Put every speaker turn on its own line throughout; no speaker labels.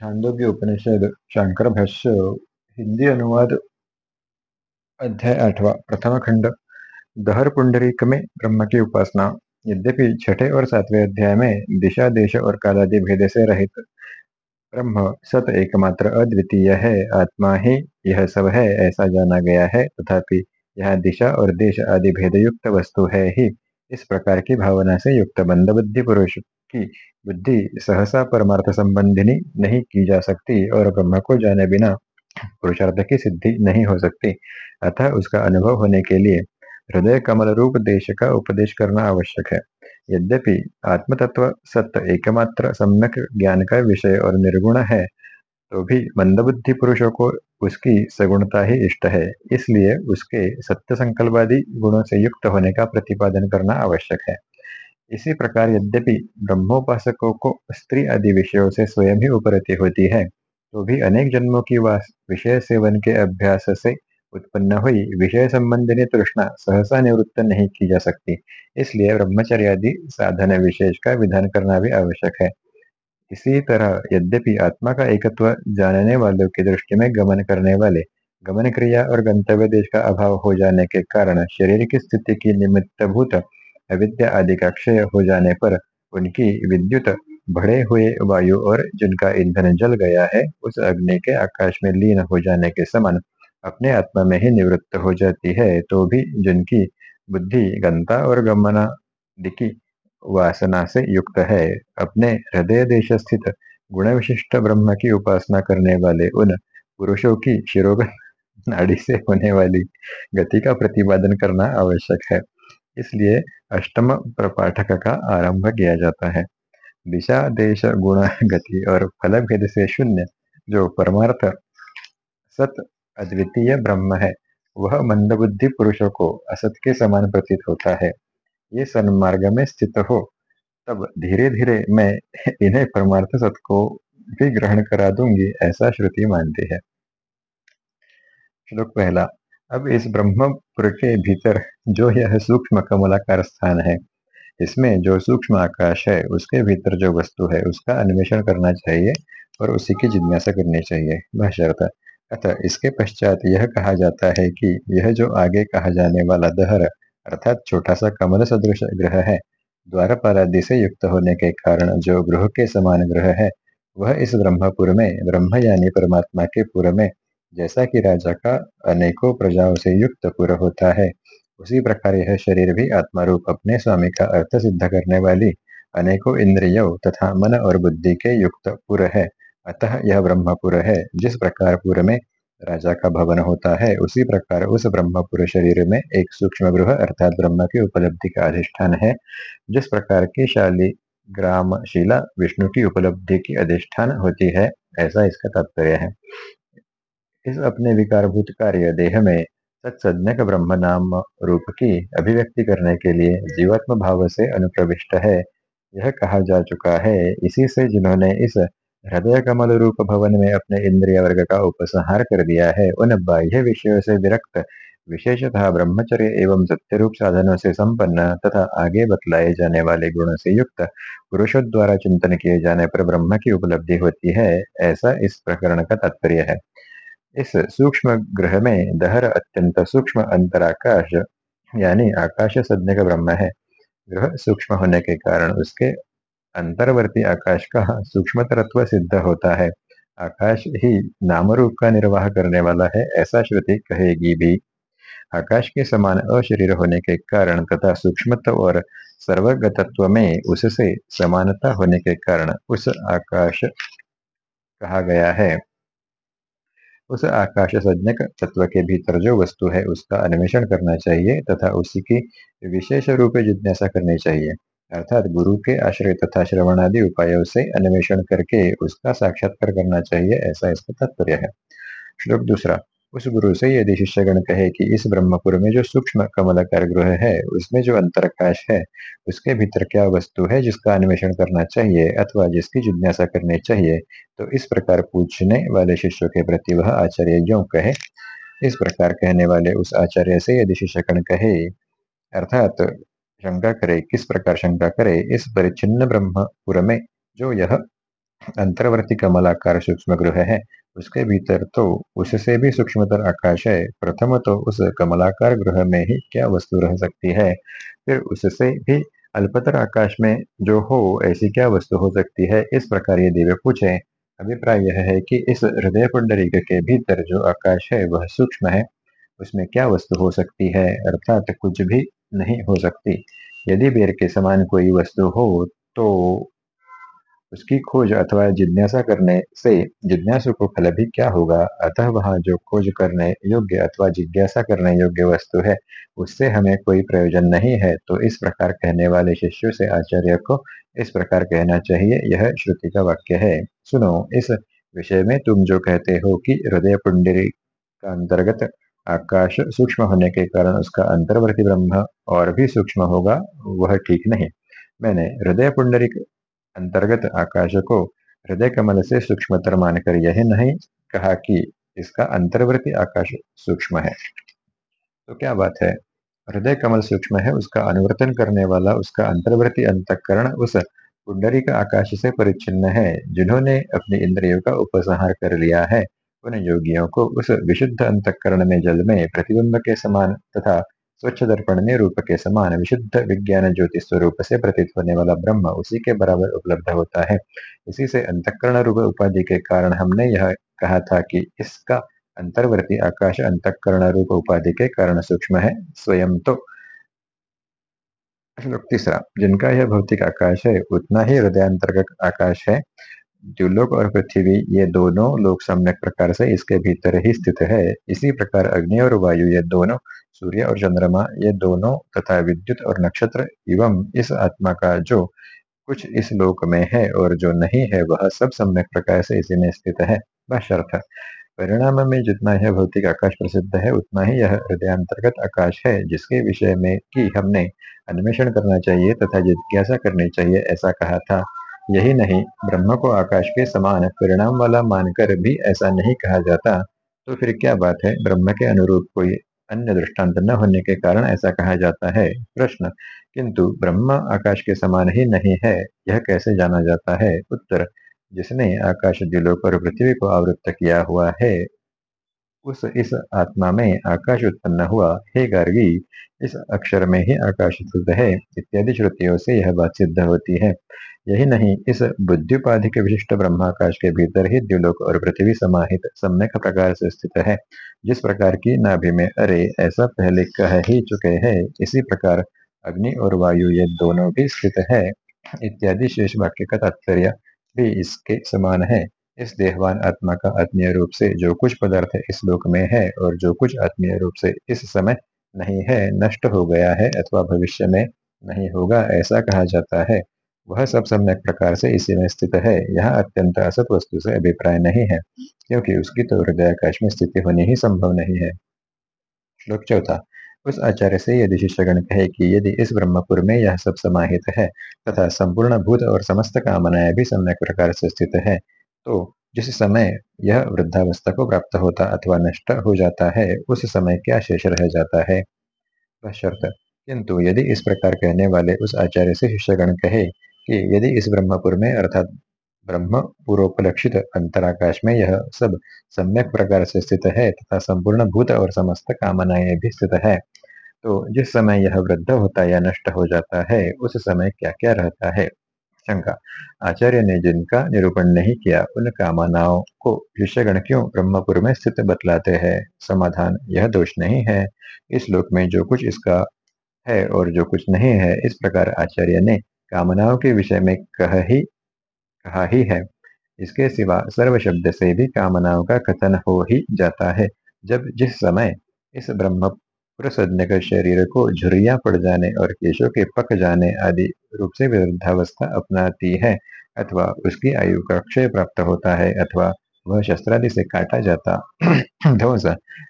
छांदोग्य उपनिषद शंकर भाष्य हिंदी अनुवाद अध्याय आठवा प्रथम खंड दहर पुंडरीक में ब्रह्म की उपासना यद्यपि छठे और सातवें अध्याय में दिशा देश और कालादि भेद से रहित ब्रह्म सत एकमात्र अद्वितीय है आत्मा ही यह सब है ऐसा जाना गया है तथापि यह दिशा और देश आदि भेद युक्त वस्तु है ही इस प्रकार की भावना से युक्त बंद बुद्धि पुरुष की बुद्धि सहसा परमार्थ संबंधिनी नहीं की जा सकती और ब्रह्म को जाने बिना पुरुषार्थ की सिद्धि नहीं हो सकती। अतः उसका अनुभव होने के लिए हृदय कमल रूप देश का उपदेश करना आवश्यक है। यद्यपि आत्मतत्व सत्य एकमात्र सम्यक ज्ञान का विषय और निर्गुण है तो भी मंदबुद्धि पुरुषों को उसकी सगुणता ही इष्ट है। इसलिए उसके सत्य संकल्पादि गुणों से युक्त होने का प्रतिपादन करना आवश्यक है। इसी प्रकार यद्यपि ब्रह्मोपासकों को स्त्री आदि विषयों से स्वयं ही उपरति होती है तो भी अनेक जन्मों की विषय सेवन के अभ्यास से उत्पन्न हुई विषय संबंधिनी तृष्णा सहसा निवृत्त नहीं की जा सकती। इसलिए ब्रह्मचर्य आदि साधन विशेष का विधान करना भी आवश्यक है। इसी तरह यद्यपि आत्मा का एकत्व जानने वालों की दृष्टि में गमन करने वाले, गमन क्रिया और गंतव्य देश का अभाव हो जाने के कारण शरीर की स्थिति की निमित्तभूत अविद्या आदि का क्षय हो जाने पर उनकी विद्युत बढ़े हुए वायु और जिनका ईंधन जल गया है, उस अग्नि के आकाश में लीन हो जाने के समान अपने आत्मा में ही निवृत्त हो जाती है तो भी जिनकी बुद्धि, गंता और गमना दिखी वासना से युक्त है, अपने हृदय देश स्थित गुण विशिष्ट ब्रह्म की उपासना करने वाले उन पुरुषों की शिरोगत नाड़ी से होने वाली गति का प्रतिपादन करना आवश्यक है। इसलिए अष्टम प्रपाठक का आरंभ किया जाता है। दिशा, देश, गुण, गति और फल भेद से शून्य, जो परमार्थ सत अद्वितीय ब्रह्म है, वह मंदबुद्धि पुरुषों को असत के समान प्रतीत होता है। ये सन्मार्ग में स्थित हो, तब धीरे धीरे मैं इन्हें परमार्थ सत को भी ग्रहण करा दूँगी, ऐसा श्रुति मानती है। श्लोक पहला अब इस ब्रह्मपुर के भीतर जो यह सूक्ष्म कमलाकार स्थान है, इसमें जो सूक्ष्म आकाश है, उसके भीतर जो वस्तु है, उसका अन्वेषण करना चाहिए और उसी की जिज्ञासा करनी चाहिए। भाष्यर्थ, अतः इसके पश्चात यह कहा जाता है कि यह जो आगे कहा जाने वाला दहर, अर्थात छोटा सा कमल सदृश ग्रह है द्वारपाल आदि से युक्त होने के कारण जो ग्रह के समान ग्रह है, वह इस ब्रह्मपुर में ब्रह्म यानी परमात्मा के पुर में जैसा कि राजा का अनेकों प्रजाओं से युक्त पुर होता है, उसी प्रकार यह शरीर भी आत्मा रूप अपने स्वामी का अर्थ सिद्ध करने वाली अनेकों इंद्रियों तथा मन और बुद्धि के युक्त पुर है। अतः यह ब्रह्मपुर है, जिस प्रकार पुर में राजा का भवन होता है, उसी प्रकार उस ब्रह्मपुर शरीर में एक सूक्ष्म गृह अर्थात ब्रह्म की उपलब्धि का अधिष्ठान है, जिस प्रकार की शाली ग्राम शिला विष्णु की उपलब्धि की अधिष्ठान होती है, ऐसा इसका तात्पर्य है। इस अपने विकारभूत कार्य देह में सत्सज्ञक ब्रह्म नाम रूप की अभिव्यक्ति करने के लिए जीवात्म भाव से अनुप्रविष्ट है। यह कहा जा चुका है, इसी से जिन्होंने इस हृदय कमल रूप भवन में अपने इंद्रिय वर्ग का उपसंहार कर दिया है, उन बाह्य विषयों से विरक्त, विशेषतः ब्रह्मचर्य एवं सत्य रूप साधनों से संपन्न तथा आगे बतलाए जाने वाले गुणों से युक्त, पुरुषों द्वारा चिंतन किए जाने पर ब्रह्म की उपलब्धि होती है, ऐसा इस प्रकरण का तात्पर्य है। इस सूक्ष्म ग्रह में दहर अत्यंत सूक्ष्म अंतराकाश, यानी आकाश सज्ञ का ब्रह्म है। ग्रह सूक्ष्म होने के कारण उसके अंतर्वर्ती आकाश का सूक्ष्म तत्व सिद्ध होता है। आकाश ही नाम रूप का निर्वाह करने वाला है, ऐसा श्रुति कहेगी भी। आकाश के समान अशरीर होने के कारण तथा सूक्ष्मत्व और सर्वगतत्व में उससे समानता होने के कारण उस आकाश कहा गया है। उस आकाश संज्ञक तत्व के भीतर जो वस्तु है उसका अन्वेषण करना चाहिए तथा उसी की विशेष रूप जिज्ञासा करनी चाहिए। अर्थात गुरु के आश्रय तथा श्रवण आदि उपायों से अन्वेषण करके उसका साक्षात्कार करना चाहिए ऐसा इसका तात्पर्य है। श्लोक दूसरा। उस गुरु से यदि शिष्यगण कहे कि इस ब्रह्मपुर में जो सूक्ष्म कमलाकार ग्रह है, उसमें जो अंतरकाश है, उसके भीतर क्या वस्तु है जिसका अन्वेषण करना चाहिए अथवा जिसकी जिज्ञासा करनी चाहिए? तो इस प्रकार पूछने वाले शिष्यों के प्रति वह आचार्य जो कहे। इस प्रकार कहने वाले उस आचार्य से यदि शिष्यगण कहे, अर्थात शंका करे, किस प्रकार शंका करे, इस परिचिन्न ब्रह्मपुर में जो यह अंतर्वर्ती कमलाकार सूक्ष्म ग्रह है उसके भीतर तो उससे भी सूक्ष्मतर आकाश है। प्रथम तो उस कमलाकार ग्रह में ही क्या वस्तु रह सकती है? फिर उससे भी अल्पतर आकाश में जो हो, ऐसी क्या वस्तु हो सकती है? इस प्रकार ये दिव्य पूछे। अभिप्राय यह है कि इस हृदय पुंडरीक के भीतर जो आकाश है, वह सूक्ष्म है। उसमें क्या वस्तु हो सकती है? अर्थात कुछ भी नहीं हो सकती। यदि बेर के समान कोई वस्तु हो तो उसकी खोज अथवा जिज्ञासा करने से जिज्ञासु को फल भी क्या होगा? अतः वहाँ जो खोज करने योग्य अथवा जिज्ञासा करने योग्य वस्तु है, उससे हमें कोई प्रयोजन नहीं है। तो इस प्रकार कहने वाले शिष्यों से आचार्य को इस प्रकार कहना चाहिए, यह श्रुति का वाक्य है। सुनो, इस विषय में तुम जो कहते हो कि हृदय पुंडरी का अंतर्गत आकाश सूक्ष्म होने के कारण उसका अंतर्वर्ती ब्रह्म और भी सूक्ष्म होगा, वह ठीक नहीं। मैंने हृदय पुंडरी अंतर्गत आकाश को हृदय कमल से सूक्ष्मतर मानकर यह नहीं, कहा कि इसका अंतर्वर्ती आकाश सूक्ष्म है। तो क्या बात है? हृदय कमल सूक्ष्म है, उसका अनुवर्तन करने वाला, उसका अंतर्वर्ती अंतकरण उस पुंडरी का आकाश से परिच्छिन्न है, जिन्होंने अपने इंद्रियों का उपसंहार कर लिया है। उन योगियों को उस विशुद्ध अंतकरण में जल में प्रतिबिंब के समान तथा स्वच्छ दर्पण में रूप के समान विशुद्ध विज्ञान ज्योति स्वरूप से प्रतीत होने वाला ब्रह्म उसी के बराबर उपलब्ध होता है। इसी से अंतकरण रूप उपाधि के कारण हमने यह कहा था कि इसका अंतर्वर्ती आकाश अंतकरण रूप उपाधि के कारण सूक्ष्म है, स्वयं तो। तीसरा, जिनका यह भौतिक आकाश है, उतना ही हृदयांतर्गत आकाश है। द्युलोक और पृथ्वी, ये दोनों लोग सम्यक प्रकार से इसके भीतर ही स्थित है। इसी प्रकार अग्नि और वायु, ये दोनों सूर्य और चंद्रमा, ये दोनों तथा विद्युत और नक्षत्र एवं इस आत्मा का जो कुछ इस लोक में है और जो नहीं है, वह सब सम्यक प्रकार से इसी में स्थित है। बशर्थ परिणाम में जितना यह भौतिक आकाश प्रसिद्ध है, उतना ही यह हृदयांतर्गत आकाश है, जिसके विषय में कि हमने अन्वेषण करना चाहिए तथा जिज्ञासा करनी चाहिए, ऐसा कहा था। यही नहीं, ब्रह्म को आकाश के समान परिणाम वाला मानकर भी ऐसा नहीं कहा जाता। तो फिर क्या बात है? ब्रह्म के अनुरूप कोई अन्य दृष्टांत न होने के कारण ऐसा कहा जाता है? प्रश्न। किंतु ब्रह्म आकाश के समान ही नहीं है, यह कैसे जाना जाता है? उत्तर। जिसने आकाश दिलों पर पृथ्वी को आवृत्त किया हुआ है, उस इस आत्मा में आकाश उत्पन्न हुआ। हे गार्गी, इस अक्षर में ही आकाश स्थित है। इत्यादि श्रुतियों से यह बात सिद्ध होती है। यही नहीं, इस बुद्धिपाधि के विशिष्ट ब्रह्माकाश के भीतर ही द्विलोक और पृथ्वी समाहित सम्यक प्रकार से स्थित है। जिस प्रकार की नाभि में अरे ऐसा पहले कह ही चुके हैं, इसी प्रकार अग्नि और वायु ये दोनों भी स्थित है। इत्यादि शेष वाक्य का तात्पर्य भी इसके समान है। इस देहवान आत्मा का आत्मीय रूप से जो कुछ पदार्थ इस लोक में है और जो कुछ आत्मीय रूप से इस समय नहीं है, नष्ट हो गया है अथवा भविष्य में नहीं होगा ऐसा कहा जाता है। वह सब सम्यक प्रकार से इसी में स्थित है। यह अत्यंत असत वस्तु से अभिप्राय नहीं है, क्योंकि उसकी तो हृदयाकाश में स्थिति होनी ही संभव नहीं है। श्लोक चौथा, उस आचार्य से यदि शिष्यगण कहे कि यदि इस ब्रह्मपुर में यह सब समाहित है तथा संपूर्ण भूत और समस्त कामनाएँ भी सम्यक प्रकार से स्थित है तो जिस समय यह वृद्धावस्था को प्राप्त होता अथवा नष्ट हो जाता है, उस समय क्या शेष रह जाता है? किंतु यदि इस प्रकार कहने वाले उस आचार्य से शिष्यगण कहे कि यदि इस ब्रह्मपुर में, अर्थात ब्रह्म पूर्वोपलक्षित अंतराकाश में यह सब सम्यक प्रकार से स्थित है तथा संपूर्ण भूत और समस्त कामनाएँ भी स्थित है तो जिस समय यह वृद्ध होता या नष्ट हो जाता है, उस समय क्या क्या रहता है? शंका। आचार्य ने जिनका निरूपण नहीं किया, उन कामनाओं को शिष्यगण क्यों ब्रह्मपुर में स्थित बतलाते हैं? समाधान यह दोष नहीं है। इस लोक में जो कुछ इसका है और जो कुछ नहीं है, इस प्रकार आचार्य ने कामनाओं के विषय में कह ही, कहा ही है। इसके सिवा सर्व शब्द से भी कामनाओं का कथन हो ही जाता है। जब जिस समय इस ब्रह्म पुरसज्ञ शरीर को झुरिया पड़ जाने और केशों के पक जाने आदि रूप से वृद्धावस्था अपनाती है अथवा उसकी आयु का क्षय प्राप्त होता है अथवा वह शस्त्रादि से काटा जाता, ध्वंस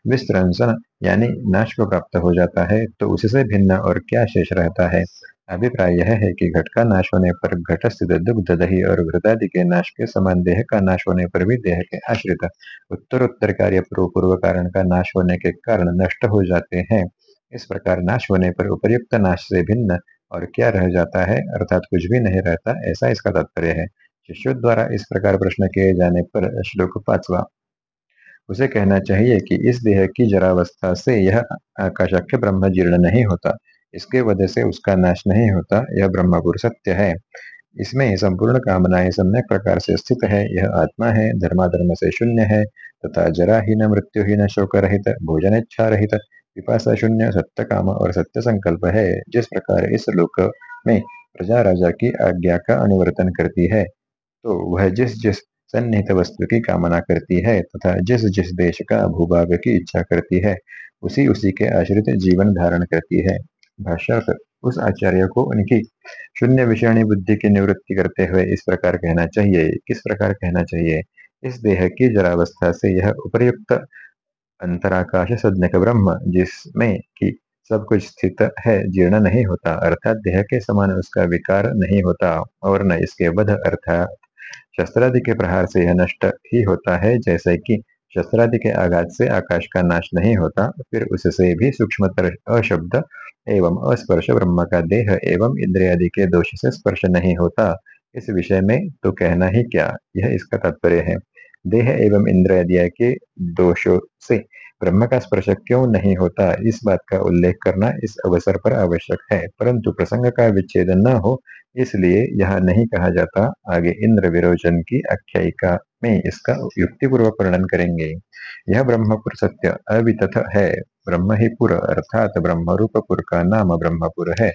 विस्त्रंसन यानी नाश को प्राप्त हो जाता है तो उससे भिन्न और क्या शेष रहता है? अभिप्राय यह है कि घट का नाश होने पर घटस्थित दुग्ध, दही और वृदादि के नाश के समान देह का नाश होने पर भी देह के आश्रित उत्तर उत्तर कार्य पूर्व पूर्व कारण का नाश होने के कारण नष्ट हो जाते हैं। इस प्रकार नाश होने पर उपयुक्त नाश से भिन्न और क्या रह जाता है? अर्थात कुछ भी नहीं रहता, ऐसा इसका तात्पर्य है। शिष्यों द्वारा इस प्रकार प्रश्न किए जाने पर श्लोक पांचवा। उसे कहना चाहिए कि इस देह की जरावस्था से यह आकाशाख्य ब्रह्म जीर्ण नहीं होता। इसके वजह से उसका नाश नहीं होता, यह ब्रह्मपुर सत्य है। इसमें संपूर्ण कामनाएँ सम्यक प्रकार से स्थित है, यह आत्मा है, धर्माधर्म से शून्य है, तथा जराहीन मृत्युहीन शोक रहित भोजन इच्छा रहित विपाशा शून्य सत्य काम और सत्य संकल्प है, जिस प्रकार इस लोक में प्रजा राजा की आज्ञा का अनुवर्तन करती है तो वह जिस जिस सन्निहित वस्तु की कामना करती है, तथा जिस जिस देश का भूभाग की इच्छा करती है, उसी उसी के आश्रित जीवन धारण करती है। भाष्यर्थ उस आचार्य को उनकी शून्य विषयणी बुद्धि की निवृत्ति करते हुए इस प्रकार कहना चाहिए। किस प्रकार कहना चाहिए? इस देह की जरावस्था से यह उपयुक्त अंतराकाश सज्ञक ब्रह्म, जिसमें कि सब कुछ स्थित है, जीर्ण नहीं होता। अर्थात देह के समान उसका विकार नहीं होता और न इसके वध, अर्थात शस्त्रादि के प्रहार से यह नष्ट ही होता है। जैसे कि शस्त्रादि के आघात से आकाश का नाश नहीं होता, फिर उससे भी सूक्ष्मतर अशब्द एवं अस्पर्श ब्रह्म का देह एवं इंद्रियादि के दोष से स्पर्श नहीं होता। इस विषय में तो कहना ही क्या? यह इसका तात्पर्य है। देह एवं इंद्रियादि के दोषों से ब्रह्म का स्पर्श क्यों नहीं होता? इस बात का उल्लेख करना इस अवसर पर आवश्यक है। परंतु प्रसंग का विच्छेद न हो, इसलिए यह नहीं कहा जाता। आगे इंद्र विरोचन की आख्यायिका में इसका युक्तिपूर्वक वर्णन करेंगे। यह ब्रह्मपुर सत्य अवितथ है। ब्रह्म ही पुर अर्थात ब्रह्मरूप पुर का नाम ब्रह्मपुर है।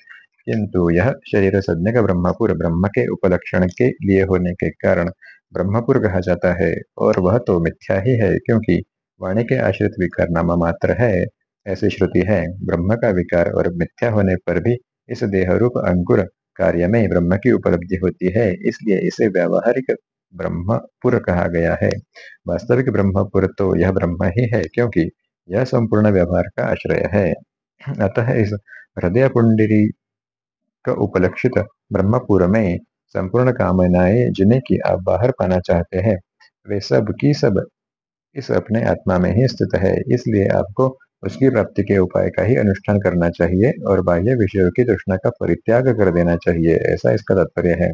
किंतु यह शरीर सज्ञ का ब्रह्मपुर ब्रह्म के उपलक्षण के लिए होने के कारण ब्रह्मपुर कहा जाता है। और वह तो मिथ्या ही है, क्योंकि वाणी के आश्रित विकार नाम मात्र है। ऐसी श्रुति है, ब्रह्म का विकार और मिथ्या होने पर भी इस देह रूप अंकुर कार्य में ब्रह्म की उपलब्धि होती है, इसलिए इसे व्यावहारिक ब्रह्मपुर कहा गया है। वास्तविक ब्रह्मपुर तो यह ब्रह्म ही है, क्योंकि यह संपूर्ण व्यवहार का आश्रय है। अतः इस हृदय पुंडरी का उपलक्षित ब्रह्मपुर में संपूर्ण कामनाएँ जिन्हें की आप बाहर पाना चाहते हैं, वे सब की सब इस अपने आत्मा में ही स्थित है। इसलिए आपको उसकी प्राप्ति के उपाय का ही अनुष्ठान करना चाहिए और बाह्य विषयों की तृष्णा का परित्याग कर देना चाहिए, ऐसा इसका तात्पर्य है।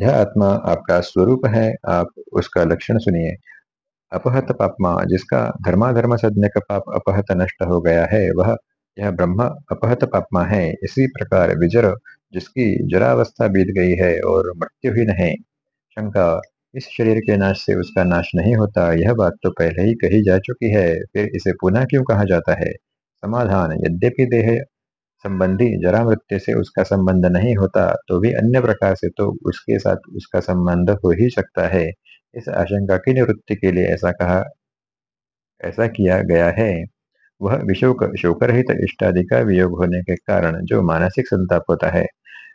यह आत्मा आपका स्वरूप है, आप उसका लक्षण सुनिए। अपहत पापमा जिसका धर्माधर्म सज्ञ का पाप अपहत नष्ट हो गया है, वह यह ब्रह्म अपहत पापमा है। इसी प्रकार विजर, जिसकी जरावस्था बीत गई है और मृत्युहीन नहीं। शंका, इस शरीर के नाश से उसका नाश नहीं होता, यह बात तो पहले ही कही जा चुकी है, फिर इसे पुनः क्यों कहा जाता है? समाधान, यद्यपि देह संबंधी जरा मृत्यु से उसका संबंध नहीं होता तो भी अन्य प्रकार से तो उसके साथ उसका संबंध हो ही सकता है। इस आशंका की निवृत्ति के लिए ऐसा कहा, ऐसा किया गया है। वह विशोक शोक रहित इष्टादि का वियोग होने के कारण जो मानसिक संताप होता है,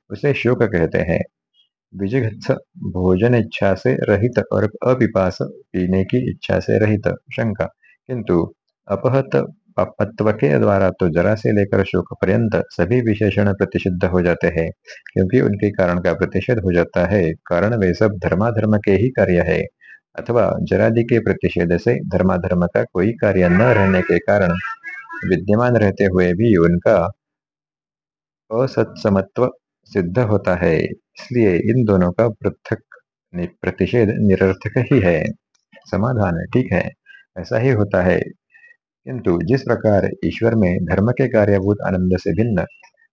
उसे शोक कहते हैं। विजिघत्स भोजन इच्छा से रहित और अपिपास पीने की इच्छा से रहित शंका। किंतु अपहत पापत्व के द्वारा तो जरा से लेकर शोक पर्यंत सभी विशेषण प्रतिषिद्ध हो जाते हैं, क्योंकि उनके कारण का प्रतिषेध हो जाता है, कारण वे सब धर्माधर्म के ही कार्य है, अथवा जरादि के प्रतिषेध से धर्माधर्म का कोई कार्य न रहने के कारण विद्यमान रहते हुए भी उनका असत्समत्व सिद्ध होता है, इसलिए इन दोनों का पृथक प्रतिषेध निरर्थक ही है, समाधान ठीक है, ऐसा ही होता है। किंतु जिस प्रकार ईश्वर में धर्म के कार्यभूत आनंद से भिन्न,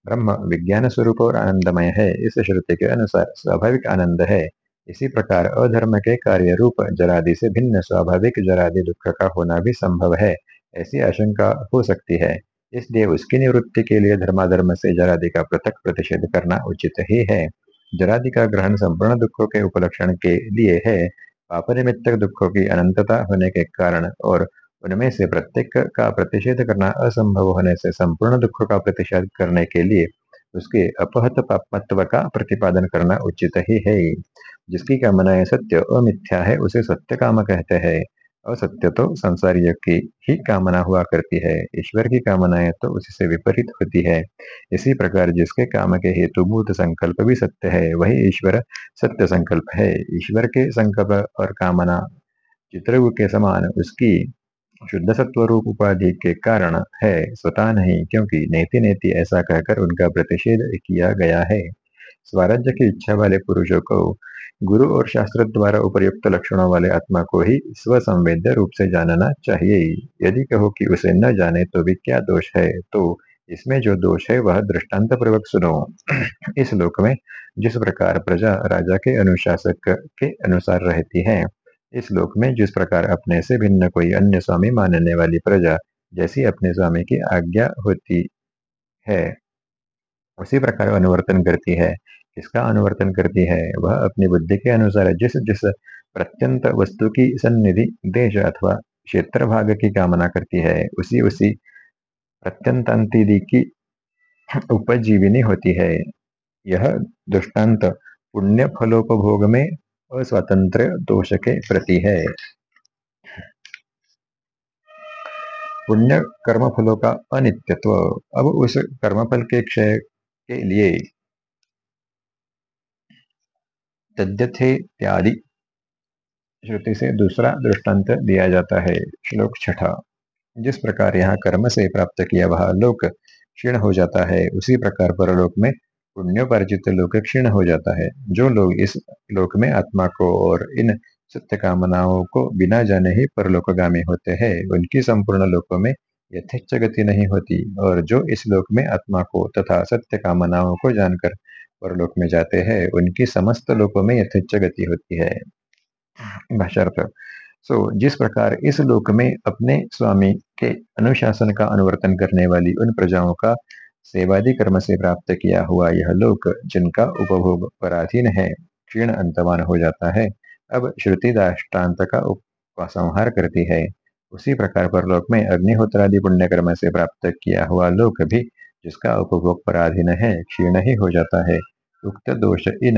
ब्रह्म विज्ञान स्वरूप और आनंदमय है, इस श्रुति के अनुसार स्वाभाविक आनंद है। इसी प्रकार अधर्म के कार्य रूप जरादि से भिन्न स्वाभाविक जरादि दुख का होना भी संभव है, ऐसी आशंका हो सकती है। इसलिए उसकी निवृत्ति के लिए धर्माधर्म से जरादि का पृथक प्रतिषेध करना उचित ही है। जरादि का ग्रहण संपूर्ण दुखों के उपलक्षण के लिए है। पाप निमित्तक दुखों की अनंतता होने के कारण और उनमें से प्रत्येक का प्रतिषेध करना असंभव होने से, संपूर्ण दुख का प्रतिषेध करने के लिए उसके अपहत पापमत्व का प्रतिपादन करना उचित ही है। जिसकी कामनाएँ सत्य अमिथ्या है, उसे सत्य काम कहते हैं। असत्य तो संसारियों की ही कामना हुआ करती है, ईश्वर की कामनाएँ तो उससे विपरीत होती है। इसी प्रकार जिसके काम के हेतुभूत संकल्प भी सत्य है, वही ईश्वर सत्य संकल्प है। ईश्वर के संकल्प और कामना चित्रगु के समान, उसकी शुद्ध सत्व रूप उपाधि के कारण है, स्वतः नहीं, क्योंकि नेति नेति ऐसा कहकर उनका प्रतिषेध किया गया है। स्वराज्य की इच्छा वाले पुरुषों को गुरु और शास्त्र द्वारा उपयुक्त लक्षणों वाले आत्मा को ही स्वसंवेद्य रूप से जानना चाहिए। यदि कहो कि उसे न जाने तो भी क्या दोष है तो इसमें जो दोष है वह दृष्टांत पूर्वक सुनो। इस लोक में जिस प्रकार प्रजा राजा के अनुशासक के अनुसार रहती है इस लोक में जिस प्रकार अपने से भिन्न कोई अन्य स्वामी मानने वाली प्रजा जैसी अपने स्वामी की आज्ञा होती है, उसी प्रकार अनुवर्तन करती है। किसका अनुवर्तन करती है? वह अपनी बुद्धि के अनुसार जिस जिस प्रत्यंत वस्तु की सन्निधि, देश अथवा क्षेत्र भाग की कामना करती है, उसी उसी प्रत्यंतांतिदि की उपजीविनी होती है। यह दृष्टांत पुण्य फलोपभोग में अस्वतंत्र दोष के प्रति है। पुण्य कर्म फलों का अनित्यत्व। अब उस कर्मफल के क्षय के लिए तद्यथे त्यादि श्रुति से दूसरा दृष्टांत दिया जाता है, श्लोक छठा। जिस प्रकार यहाँ कर्म से प्राप्त किया वह लोक क्षीण हो जाता है, उसी प्रकार परलोक में पुण्योपार्जित लोक क्षीण हो जाता है। जो लोग इस लोक में आत्मा को और इन सत्य कामनाओं को बिना जाने ही परलोकगामी होते हैं उनकी संपूर्ण लोकों में यथेच्छ गति नहीं होती। और जो इस लोक में आत्मा को तथा सत्य कामनाओं को जानकर परलोक में जाते हैं उनकी समस्त लोकों में यथेच्छ गति होती है। भाषार्थ सो so, जिस प्रकार इस लोक में अपने स्वामी के अनुशासन का अनुवर्तन करने वाली उन प्रजाओं का सेवादि कर्म से प्राप्त किया हुआ यह लोक जिनका उपभोग पराधीन है, क्षीण अंतमान हो जाता है। अब श्रुति दाष्टान्त का उपसंहार करती है। उसी प्रकार पर लोक में अग्निहोत्रादि पुण्य कर्म से प्राप्त किया हुआ लोक भी, जिसका उपभोग पराधीन है, क्षीण ही हो जाता है। उक्त दोष इन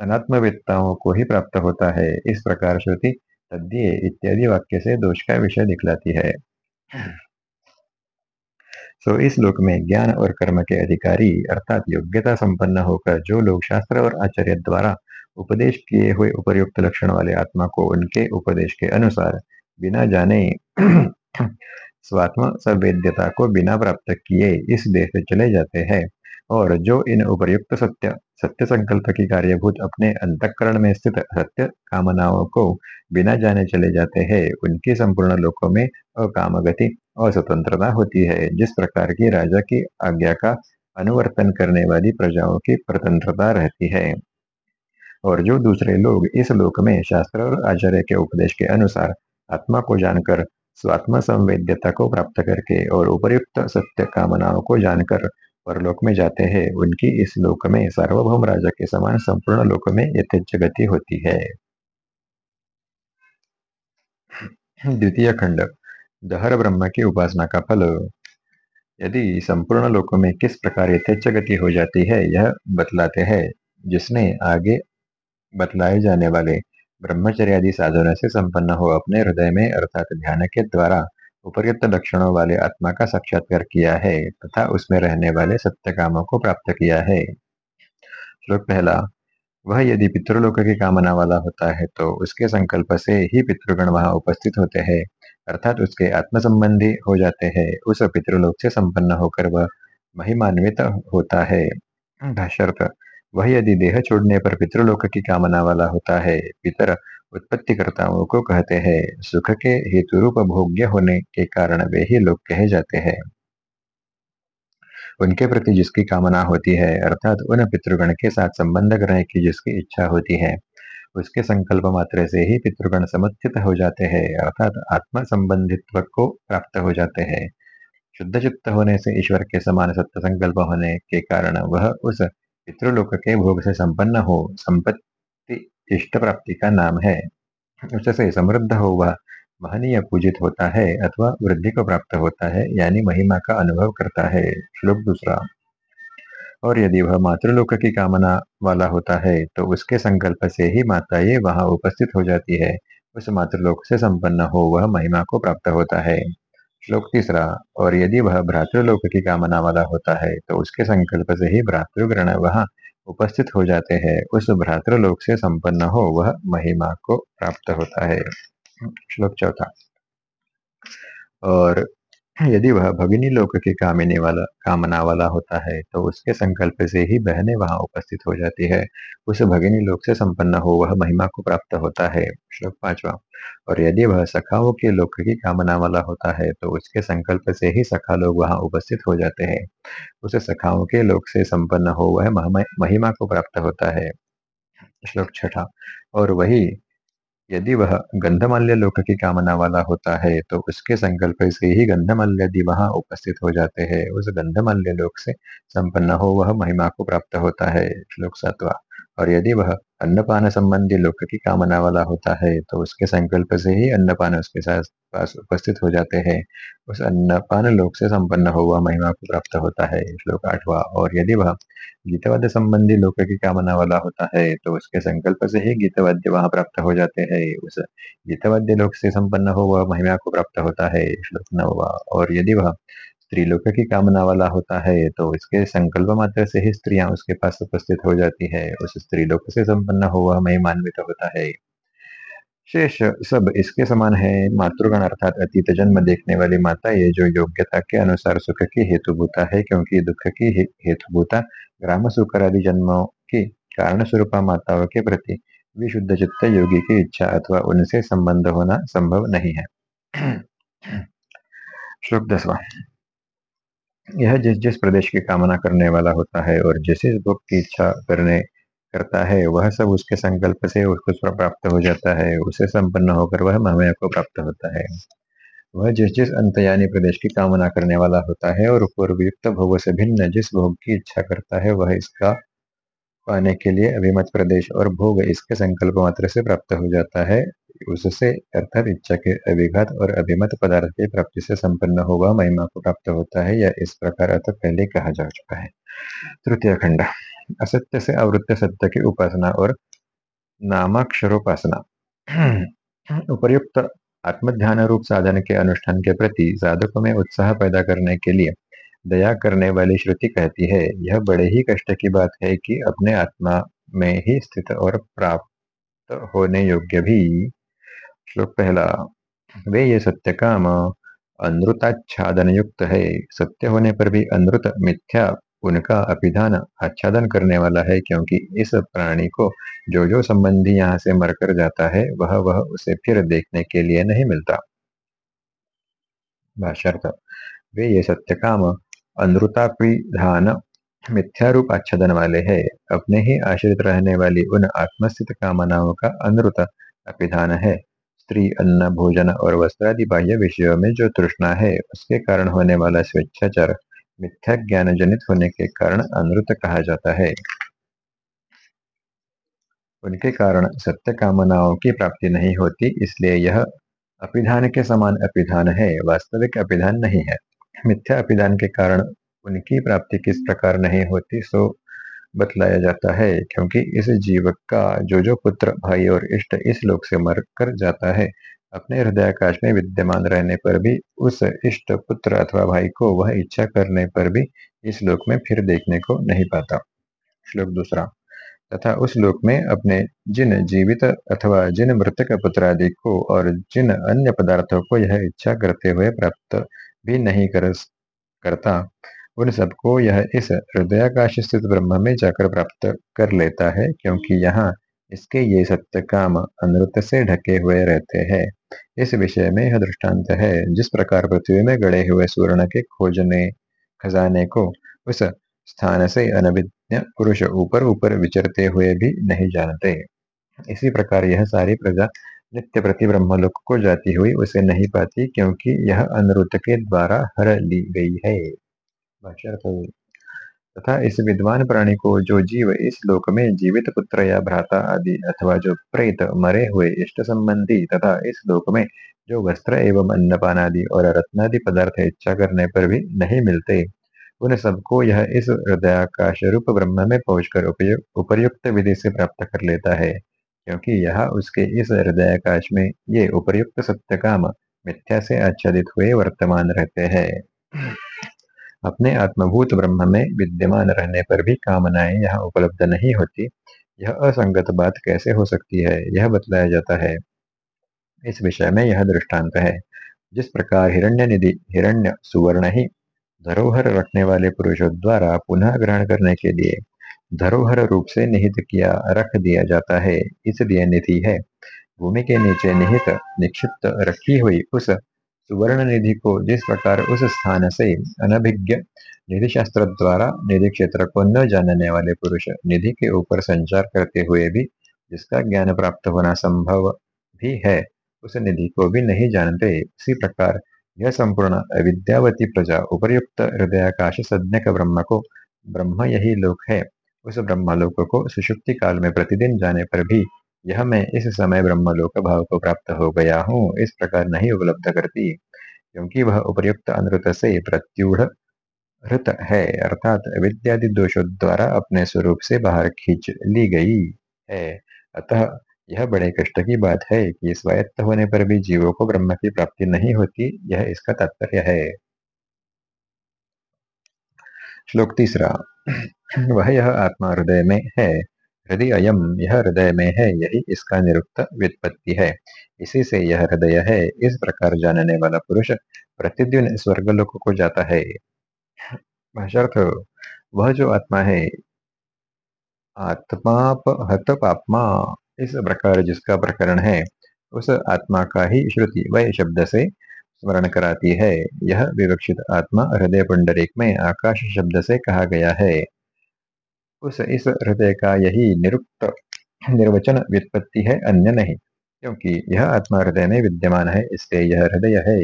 अनात्मवेत्ताओं को ही प्राप्त होता है। इस प्रकार श्रुति तद्य इत्यादि वाक्य से दोष का विषय दिखलाती है। सो इस लोक में ज्ञान और कर्म के अधिकारी अर्थात योग्यता संपन्न होकर जो लोग शास्त्र और आचार्य द्वारा उपदेश किए हुए उपयुक्त लक्षण वाले आत्मा को उनके उपदेश के अनुसार बिना जाने स्वात्म सवेद्यता को बिना प्राप्त किए इस देश से चले जाते हैं। और जो इन उपयुक्त सत्य सत्य संकल्प की कार्यभूत अपने अंतकरण में स्थित सत्य कामनाओं को बिना जाने चले जाते हैं, उनकी संपूर्ण लोकों में अकाम गति और स्वतंत्रता होती है। जिस प्रकार की राजा की आज्ञा का अनुवर्तन करने वाली प्रजाओं की स्वतंत्रता रहती है। और जो दूसरे लोग इस लोक में शास्त्र और आचार्य के उपदेश के अनुसार आत्मा को जानकर, स्वात्म संवेद्यता को प्राप्त करके और उपयुक्त सत्य कामनाओं को जानकर परलोक में जाते हैं, उनकी इस लोक में सार्वभौम राजा के समान संपूर्ण लोक में यथेच गति होती है। द्वितीय खंड दहर ब्रह्म की उपासना का फल। यदि संपूर्ण लोकों में किस प्रकार यथेच गति हो जाती है, यह बतलाते हैं, जिसने आगे बतलाए जाने वाले ब्रह्मचर्य आदि साधनों से संपन्न हो अपने हृदय में, अर्थात ध्यान के द्वारा उपर्युक्त लक्षणों वाले आत्मा का साक्षात्कार किया है तथा उसमें रहने वाले सत्य कामों को प्राप्त किया है। श्लोक पहला, वह यदि पितृलोक की कामना वाला होता है तो उसके संकल्प से ही पितृगण वहाँ उपस्थित होते हैं, अर्थात उसके आत्म संबंधी हो जाते हैं, उस पितृलोक से संपन्न होकर वह महिमान्वित होता है। वह यदि देह छोड़ने पर पितृलोक की कामना वाला होता है, पितर उत्पत्तिकर्ताओं को कहते हैं, सुख के हेतु रूप भोग्य होने के कारण वे ही लोग कहे जाते हैं। उनके प्रति जिसकी कामना होती है, अर्थात उन पितृगण के साथ संबंध करने की जिसकी इच्छा होती है, उसके संकल्प मात्र से ही पितृगण समुचित हो जाते हैं, अर्थात आत्म संबंधित्व को प्राप्त हो जाते हैं। शुद्ध चित्त होने से ईश्वर के समान सत्य संकल्प होने के कारण वह उस पितृलोक के भोग से संपन्न हो, संपत्ति इष्ट प्राप्ति का नाम है। उससे समृद्ध हो वह महनीय पूजित होता है अथवा वृद्धि को प्राप्त होता है, यानी महिमा का अनुभव करता है। श्लोक दूसरा। और यदि वह मातृलोक की कामना वाला होता है तो उसके संकल्प से ही माता ये वहाँ उपस्थित हो जाती है। उस मातृलोक से संपन्न हो वह महिमा को प्राप्त होता है। श्लोक तीसरा। और यदि वह भ्रातृलोक की कामना वाला होता है तो उसके संकल्प से ही भ्रातृग्रहण वहाँ उपस्थित हो जाते हैं, उस भ्रातृलोक से संपन्न हो वह महिमा को प्राप्त होता है। श्लोक चौथा। और यदि वह भगिनी लोक की कामिनी वाला, कामना वाला होता है तो उसके संकल्प से ही बहनें वहाँ उपस्थित हो जाती है। उस भगिनी लोक से संपन्न हो वह महिमा को प्राप्त होता है। श्लोक पांचवा। और यदि वह सखाओं के लोक की कामना वाला होता है तो उसके संकल्प से ही सखा लोग वहाँ उपस्थित हो जाते हैं। उसे सखाओं के लोक से संपन्न हो वह महिमा को प्राप्त होता है। श्लोक छठा। और वही यदि वह गंधमाल्य लोक की कामना वाला होता है तो उसके संकल्प से ही गंधमाल्य गंधमाल्यदि वहाँ उपस्थित हो जाते हैं। उस गंधमाल्य लोक से संपन्न हो वह महिमा को प्राप्त होता है, श्लोक सातवा। और यदि वह अन्नपान संबंधी लोक की कामना वाला होता है तो उसके संकल्प से ही अन्नपान उसके साथ पास उपस्थित हो जाते हैं। उस अन्नपान लोक से संपन्न हो वह महिमा को प्राप्त होता है, श्लोक आठवा। और यदि वह गीतवाद्य संबंधी लोक की कामना वाला होता है तो उसके संकल्प से ही गीतवाद्य वहाँ प्राप्त हो जाते हैं। उस गीतवाद्य लोक से संपन्न हो वह महिमा को प्राप्त होता है, श्लोक नववा और यदि वह स्त्रीलोक की कामना वाला होता है तो इसके संकल्प मात्र से ही स्त्रियाँ उसके पास उपस्थित हो जाती है। उस स्त्रीलोक से संपन्न हो वह महिमान्वित होता है। शेष सब इसके समान है। मातृगण अर्थात अतीत जन्म देखने वाली माता ये जो योग्यता के अनुसार सुख की हेतुभूता है, क्योंकि दुख की हेतुभूता ग्राम सुकर आदि जन्मों की कारण स्वरूप माताओं के प्रति विशुद्ध चित्त योगी की इच्छा अथवा उनसे संबंध होना संभव नहीं है। श्लोक दसवा। यह जिस जिस प्रदेश की कामना करने वाला होता है और जिस जिस भोग की इच्छा करने करता है, वह सब उसके संकल्प से उसको प्राप्त हो जाता है, उसे संपन्न होकर वह महामया को प्राप्त होता है। वह जिस जिस अंतयानी प्रदेश की कामना करने वाला होता है और पूर्वयुक्त भोग से भिन्न जिस भोग की इच्छा करता है, वह इसका पाने के लिए अभिमत प्रदेश और भोग इसके संकल्प मात्र से प्राप्त हो जाता है। उससे अर्थात इच्छा के अभिघात और अभिमत पदार्थ की प्राप्ति से संपन्न होगा, महिमा को प्राप्त होता है, या इस प्रकार अर्थ पहले कहा जा चुका है। तृतीय खंड, असत्य से अवृत्त सत्य की उपासना और नामाक्षरोपासना। उपर्युक्त आत्मध्यान रूप साधन के अनुष्ठान के प्रति साधकों में उत्साह पैदा करने के लिए दया करने वाली श्रुति कहती है, यह बड़े ही कष्ट की बात है कि अपने आत्मा में ही स्थित और प्राप्त होने योग्य भी श्लोक पहला वे ये सत्य काम अनृताच्छादन युक्त है। सत्य होने पर भी अनृत मिथ्या उनका अभिधान आच्छादन करने वाला है क्योंकि इस प्राणी को जो जो संबंधी यहाँ से मरकर जाता है, वह वह उसे फिर देखने के लिए नहीं मिलता। वे ये सत्य काम अनृतापिधान मिथ्यारूप आच्छादन वाले है। अपने ही आश्रित रहने वाली उन आत्मस्थित कामनाओं का अनृत अपिधान है। स्त्री, अन्न, भोजन और वस्त्रादि बाह्य विषयों में जो तृष्णा है, उसके कारण होने वाला स्वेच्छाचार, मिथ्या ज्ञान जनित होने के कारण अनृत कहा जाता है। उनके कारण सत्य कामनाओं की प्राप्ति नहीं होती, इसलिए यह अपिधान के समान अपिधान है, वास्तविक अपिधान नहीं है। मिथ्या अपिधान के कारण उनकी प्राप्ति किस प्रकार नहीं होती, सो बतलाया जाता है, क्योंकि इस जीवक का जो जो पुत्र, भाई और इष्ट इस लोक से मर कर जाता है, अपने हृदयाकाश में विद्यमान रहने पर भी, उस इष्ट पुत्र अथवा भाई को वह इच्छा करने पर भी इस लोक में फिर देखने को नहीं पाता। श्लोक दूसरा। तथा उस लोक में अपने जिन जीवित अथवा जिन मृतक पुत्र आदि को और जिन अन्य पदार्थों को यह इच्छा करते हुए प्राप्त भी नहीं कर, करता उन सबको यह इस हृदयाकाश स्थित ब्रह्म में जाकर प्राप्त कर लेता है, क्योंकि यहाँ इसके ये सत्य काम अनृत से ढके हुए रहते हैं। इस विषय में यह दृष्टांत है, जिस प्रकार पृथ्वी में गड़े हुए स्वर्ण के खोजने, खजाने को उस स्थान से अनभिज्ञ पुरुष ऊपर ऊपर विचरते हुए भी नहीं जानते। इसी प्रकार यह सारी प्रजा नित्य प्रति ब्रह्मलोक को जाती हुई उसे नहीं पाती, क्योंकि यह अनुरुत के द्वारा हर ली गई है। तथा इस विद्वान प्राणी को जो जीव इस लोक में जीवित पुत्र या भ्राता आदि अथवा जो प्रेत मरे हुए इष्ट संबंधी तथा इस लोक में जो वस्त्र एवं अन्नपान आदि और रत्नादि पदार्थ इच्छा करने पर भी नहीं मिलते। उन सबको यह इस हृदयाकाश रूप ब्रह्म में पहुंचकर उपयुक्त विधि से प्राप्त कर लेता है, क्योंकि यह उसके इस हृदयाकाश में ये उपयुक्त सत्य काम मिथ्या से आच्छादित हुए वर्तमान रहते हैं। अपने आत्मभूत ब्रह्म में विद्यमान रहने पर भी कामनाएँ यहाँ उपलब्ध नहीं होती। यह असंगत बात कैसे हो सकती है? यह बतलाया जाता है। इस विषय में यह दृष्टांत है। जिस प्रकार हिरण्य निधि हिरण्य सुवर्ण ही धरोहर रखने वाले पुरुषों द्वारा पुनः ग्रहण करने के लिए धरोहर रूप से निहित किया, रख दिया जाता है, इसलिए निधि है। भूमि के नीचे निहित, निक्षिप्त रखी हुई उस सुवर्ण निधि को जिस प्रकार उस स्थान से अनभिज्ञ निधि शास्त्र द्वारा निधि क्षेत्र को न जानने वाले पुरुष निधि के ऊपर संचार करते हुए भी जिसका ज्ञान प्राप्त होना संभव भी है, उस निधि को भी नहीं जानते। इसी प्रकार यह संपूर्ण अविद्यावती प्रजा उपर्युक्त हृदयाकाश सज्ञक ब्रह्म को, ब्रह्म यही लोक है। उस ब्रह्मलोक को सुषुप्ति काल में प्रतिदिन जाने पर भी यह मैं इस समय ब्रह्मलोक भाव को प्राप्त हो गया हूँ, इस प्रकार नहीं उपलब्ध करती, क्योंकि वह उपर्युक्त अनृत से प्रत्युढ़ है, अर्थात विद्यादि दोषों द्वारा अपने स्वरूप से बाहर खींच ली गई है। अतः यह बड़े कष्ट की बात है कि स्वायत्त होने पर भी जीवों को ब्रह्म की प्राप्ति नहीं होती, यह इसका तात्पर्य है। श्लोक तीसरा। वह यह आत्मा हृदय में है हृदय अयम यह हृदय में है, यही इसका निरुक्त व्युत्पत्ति है। इसी से यह हृदय है, इस प्रकार जानने वाला पुरुष प्रतिदिन स्वर्गलोक को जाता है। वह जो आत्मा है आत्मापहत पापमा इस प्रकार जिसका प्रकरण है, उस आत्मा का ही श्रुति वह शब्द से स्मरण कराती है। यह विवक्षित आत्मा हृदय पुंडरीक में आकाश शब्द से कहा गया है। उस इस हृदय का यही निरुक्त, निर्वचन व्युत्पत्ति है, अन्य नहीं। क्योंकि यह आत्मा हृदय में विद्यमान है इसलिए यह हृदय है।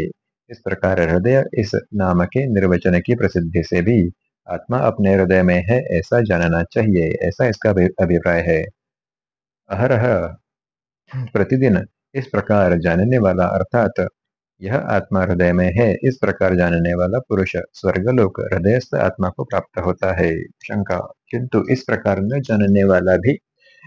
इस प्रकार हृदय इस नाम के निर्वचन की प्रसिद्धि से भी आत्मा अपने हृदय में है, ऐसा जानना चाहिए, ऐसा इसका अभिप्राय है। अहरह, प्रतिदिन इस प्रकार जानने वाला अर्थात यह आत्मा हृदय में है। इस प्रकार जानने वाला पुरुष स्वर्गलोक हृदयस्थ आत्मा को प्राप्त होता है। शंका, किंतु इस प्रकार न जानने वाला भी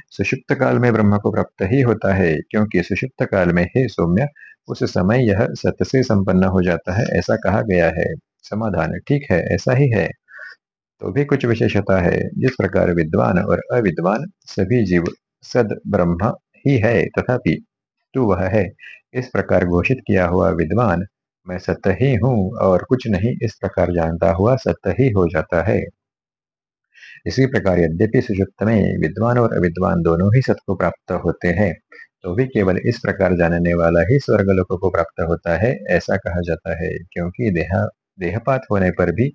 सुषुप्त काल में ब्रह्म को प्राप्त ही होता है, क्योंकि सुषुप्त काल में हे सौम्य, उस समय यह सत्य से संपन्न हो जाता है, ऐसा कहा गया है। समाधान ठीक है, ऐसा ही है। तो भी कुछ विशेषता है। जिस प्रकार विद्वान और अविद्वान सभी जीव सद ब्रह्म ही है, तथापि तू वह है। इस प्रकार घोषित किया हुआ विद्वान, मैं सत्य ही हूँ और कुछ नहीं, इस प्रकार जानता हुआ सत्य ही हो जाता है। इसी प्रकार यद्यपि सुषुप्त में विद्वान और अविद्वान दोनों ही सत्य को प्राप्त होते हैं तो भी केवल इस प्रकार जानने वाला ही स्वर्ग स्वर्गलोक को प्राप्त होता है, ऐसा कहा जाता है, क्योंकि देहा, देहपात होने पर भी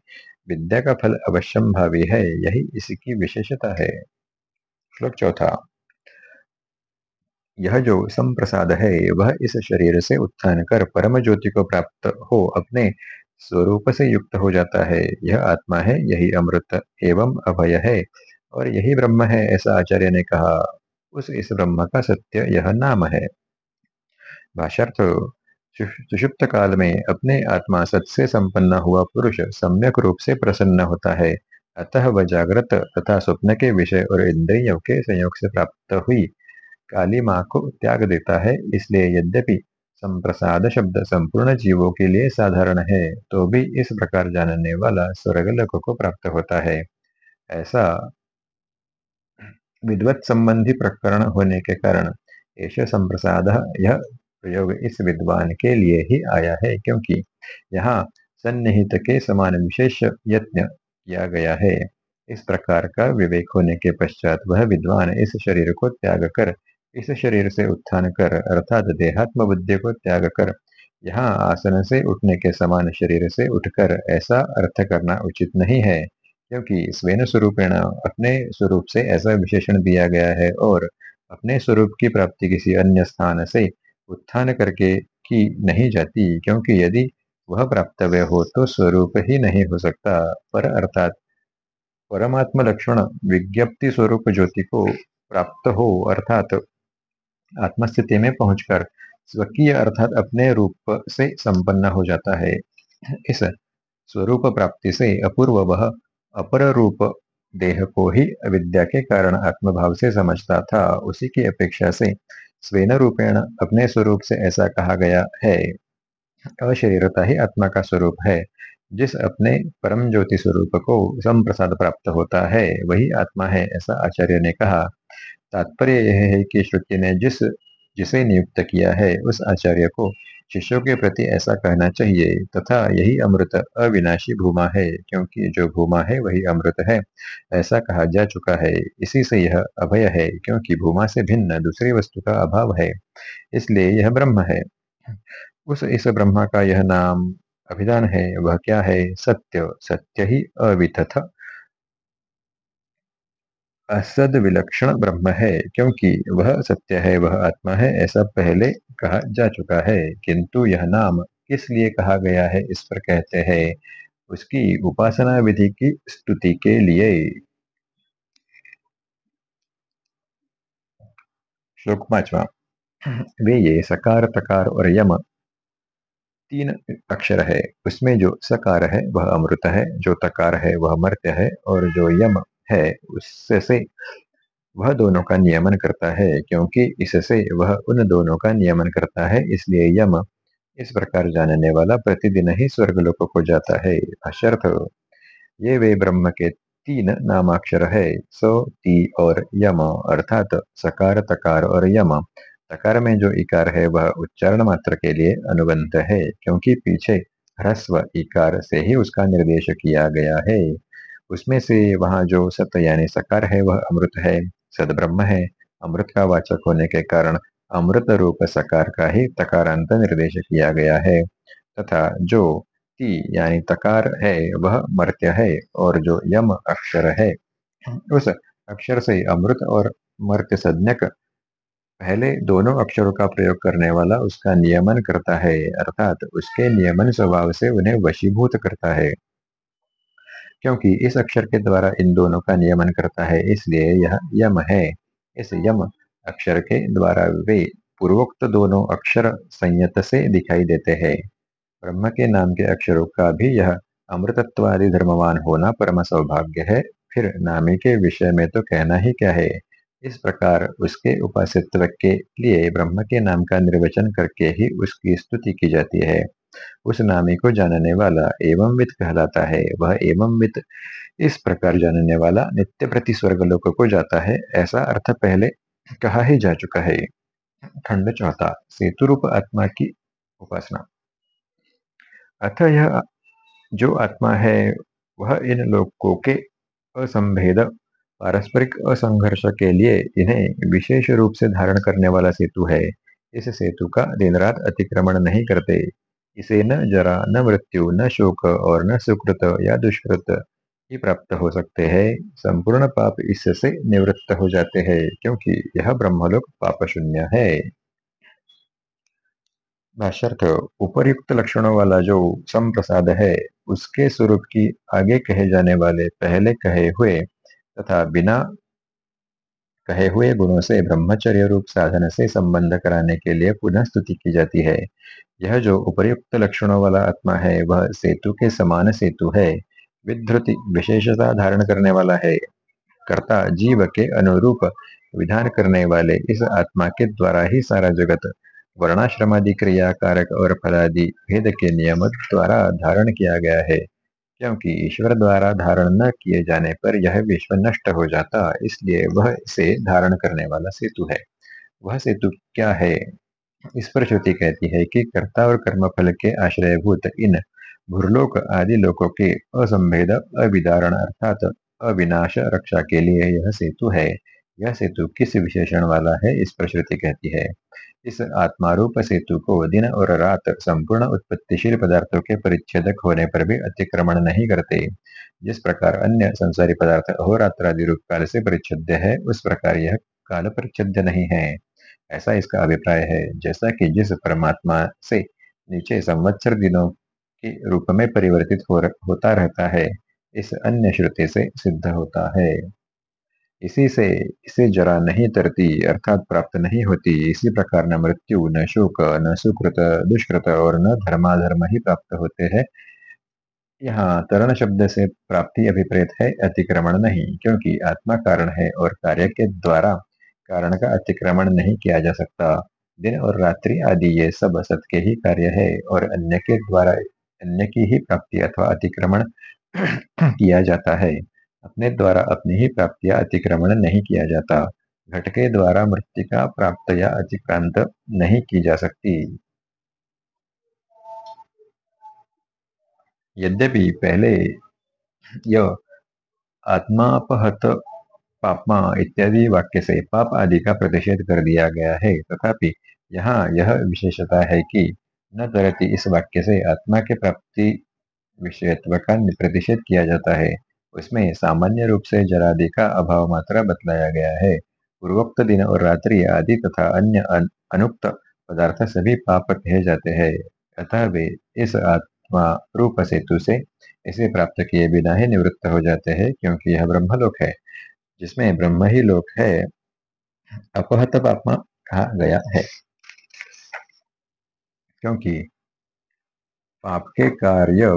विद्या का फल अवश्यम भावी है, यही इसकी विशेषता है। श्लोक चौथा यह जो संप्रसाद है वह इस शरीर से उत्थान कर परम ज्योति को प्राप्त हो, अपने स्वरूप से युक्त हो जाता है। यह आत्मा है, यही अमृत एवं अभय है और यही ब्रह्म है, ऐसा आचार्य ने कहा। उस इस ब्रह्म का सत्य यह नाम है। भाष्यर्थ सुषुप्त काल में अपने आत्मा सत से संपन्न हुआ पुरुष सम्यक रूप से प्रसन्न होता है। अतः वह जागृत तथा स्वप्न के विषय और इंद्रियों के संयोग से प्राप्त हुई। काली माँ को त्याग देता है, इसलिए यद्यपि संप्रसाद शब्द संपूर्ण जीवों के लिए साधारण है तो भी इस प्रकार जानने वाला स्वर्गलोक को प्राप्त होता है। ऐसा विद्वत संबंधी प्रकरण होने के कारण ऐसे संप्रसाद यह प्रयोग इस विद्वान के लिए ही आया है, क्योंकि यहाँ सन्निहित के समान विशेष यत्न किया गया है। इस प्रकार का विवेक होने के पश्चात वह विद्वान इस शरीर को त्याग कर इस शरीर से उत्थान कर, अर्थात देहात्म बुद्धि को त्याग कर, यहाँ आसन से उठने के समान शरीर से उठकर ऐसा अर्थ करना उचित नहीं है, क्योंकि स्वेन स्वरूपेण अपने स्वरूप से ऐसा विशेषण दिया गया है और अपने स्वरूप की प्राप्ति किसी अन्य स्थान से उत्थान करके की नहीं जाती, क्योंकि यदि वह प्राप्तव्य हो तो स्वरूप ही नहीं हो सकता। पर अर्थात परमात्म लक्षण विज्ञप्ति स्वरूप ज्योति को प्राप्त हो, अर्थात आत्मस्थिति में पहुंचकर स्वकीय अर्थात अपने रूप से संपन्न हो जाता है। इस स्वरूप प्राप्ति से अपूर्व वह अपर रूप देह को ही अविद्या के कारण आत्मभाव से समझता था। उसी की अपेक्षा से स्वेन रूपेण अपने स्वरूप से ऐसा कहा गया है। अशरीरता ही आत्मा का स्वरूप है, जिस अपने परम ज्योति स्वरूप को संप्रसाद प्राप्त होता है, वही आत्मा है, ऐसा आचार्य ने कहा। तात्पर्य यह है कि श्रुति ने जिस, जिसे नियुक्त किया है, उस आचार्य को शिष्यों के प्रति ऐसा कहना चाहिए, तथा यही अमृत अविनाशी भूमा है, क्योंकि जो भूमा है वही अमृत है। ऐसा कहा जा चुका है। इसी से यह अभय है, क्योंकि भूमा से भिन्न दूसरी वस्तु का अभाव है। इसलिए यह ब्रह्म है। उस, इस ब्रह्मा का यह नाम अभिधान है। वह क्या है? सत्य। सत्य ही अविथथ असद विलक्षण ब्रह्म है, क्योंकि वह सत्य है, वह आत्मा है, ऐसा पहले कहा जा चुका है। किंतु यह नाम किस लिए कहा गया है, इस पर कहते हैं, उसकी उपासना विधि की स्तुति के लिए। श्लोक पांचवा। वे ये सकार, तकार और यम तीन अक्षर है। उसमें जो सकार है, वह अमृत है, जो तकार है, वह मर्त्य है, और जो यम है, उससे वह दोनों का नियमन करता है, क्योंकि इससे वह उन दोनों का नियमन करता है, इसलिए यम इस प्रकार जानने वाला प्रतिदिन ही स्वर्गलोक को जाता है। अशर्थ, ये वे ब्रह्म के तीन नामाक्षर है, सो, ती और यम, अर्थात सकार, तकार और यम। तकार में जो इकार है, वह उच्चारण मात्र के लिए अनुबंध है, क्योंकि पीछे ह्रस्व इकार से ही उसका निर्देश किया गया है। उसमें से वहाँ जो सत्य यानी सकार है, वह अमृत है सद ब्रह्म है। अमृत का वाचक होने के कारण अमृत रूप सकार का ही तकारांत निर्देश किया गया है। तथा जो ती यानी तकार है, वह मर्त्य है और जो यम अक्षर है। उस अक्षर से अमृत और मर्त्य सज्ञक पहले दोनों अक्षरों का प्रयोग करने वाला उसका नियमन करता है, अर्थात उसके नियमन स्वभाव से उन्हें वशीभूत करता है। क्योंकि इस अक्षर के द्वारा इन दोनों का नियमन करता है, इसलिए यह यम है। इस यम अक्षर के द्वारा वे पूर्वोक्त दोनों अक्षर संयत से दिखाई देते हैं। ब्रह्म के नाम के अक्षरों का भी यह अमृतत्वादि धर्मवान होना परम सौभाग्य है। फिर नामी के विषय में तो कहना ही क्या है? इस प्रकार उसके उपासित्व के लिए ब्रह्म के नाम का निर्वचन करके ही उसकी स्तुति की जाती है। उस नामी को जानने वाला एवं वित कहलाता है। वह एवं वित इस प्रकार जानने वाला नित्य प्रति स्वर्ग लोक को जाता है। ऐसा अर्थ पहले कहा ही जा चुका है। खंड चौथा सेतु रूप आत्मा की उपासना। अथ यह जो आत्मा है, वह इन लोकों के असंभेद, पारस्परिक असंघर्ष के लिए इन्हें विशेष रूप से धारण करने वाला सेतु है। इस सेतु का दिन रात अतिक्रमण नहीं करते। इसे न जरा, न मृत्यु, न शोक और न सुकृत या दुष्कृत ही प्राप्त हो सकते हैं। संपूर्ण पाप इससे निवृत्त हो जाते हैं, क्योंकि यह ब्रह्मलोक पाप शून्य है उपर्युक्त लक्षणों वाला जो संप्रसाद है, उसके स्वरूप की आगे कहे जाने वाले पहले कहे हुए तथा बिना कहे हुए गुणों से, ब्रह्मचर्य रूप साधन से संबंध कराने के लिए पुनः स्तुति की जाती है। यह जो उपयुक्त लक्षणों वाला आत्मा है, वह सेतु के समान सेतु है। विधृति विशेषता धारण करने वाला है। कर्ता जीव के अनुरूप विधान करने वाले इस आत्मा के द्वारा ही सारा जगत, वर्णाश्रमादि क्रिया कारक और फलादि भेद के नियम द्वारा धारण किया गया है। क्योंकि ईश्वर द्वारा धारण न किए जाने पर यह विश्व नष्ट हो जाता, इसलिए वह इसे धारण करने वाला सेतु है। वह सेतु क्या है? इस पर श्रुति कहती है कि कर्ता और कर्मफल के आश्रयभूत इन भूलोक आदि लोकों के असंभेद अविदारण अर्थात अविनाश रक्षा के लिए यह सेतु है। यह सेतु किस विशेषण वाला है? इस पर श्रुति कहती है। इस आत्मारूप सेतु को दिन और रात संपूर्ण उत्पत्तिशील पदार्थों के परिच्छेदक होने पर भी अतिक्रमण नहीं करते। जिस प्रकार अन्य संसारी पदार्थ अहोरात्र आदि रूप काल से परिच्छेद्य है उस प्रकार यह काल परिच्छेद्य नहीं है। ऐसा इसका अभिप्राय है जैसा कि जिस परमात्मा से नीचे संवत्सर दिनों के रूप में परिवर्तित हो, होता रहता है इस अन्य श्रुति से सिद्ध होता है। इसी से, इसे जरा नहीं तरती, अर्थात प्राप्त नहीं होती। इसी प्रकार न मृत्यु, न शोक, न सुकृत, दुष्कृत और न धर्माधर्म ही प्राप्त होते हैं। यहाँ तरण शब्द से प्राप्ति अभिप्रेत है, अतिक्रमण नहीं, क्योंकि आत्मा कारण है और कार्य के द्वारा कारण का अतिक्रमण नहीं किया जा सकता। दिन और रात्रि आदि ये सब असत के ही कार्य है और अन्य के द्वारा, अन्य की ही प्राप्ति अथवा अतिक्रमण किया जाता है। अपने द्वारा अपनी ही प्राप्ति या अतिक्रमण नहीं किया जाता। घट के द्वारा मृतिका प्राप्त या अतिक्रांत नहीं की जा सकती। यद्यपि पहले यह आत्मापहत पापमा इत्यादि वाक्य से पाप आदि का प्रतिषेध कर दिया गया है, तथापि यहाँ यह विशेषता है कि न तरती इस वाक्य से आत्मा के प्राप्ति विषयत्व का प्रतिषेध किया जाता है। उसमें सामान्य रूप से जरादि का अभाव मात्रा बतलाया गया है। पूर्वोक्त दिन और रात्रि आदि तथा अन्य अन, अनुक्त पदार्थ सभी पाप कहे जाते हैं अतः वे इस आत्मा रूप सेतु से इसे प्राप्त किए बिना ही निवृत्त हो जाते हैं क्योंकि यह ब्रह्मलोक है जिसमें ब्रह्म ही लोक है अपहत पापमा कहा गया है। क्योंकि पाप के कार्य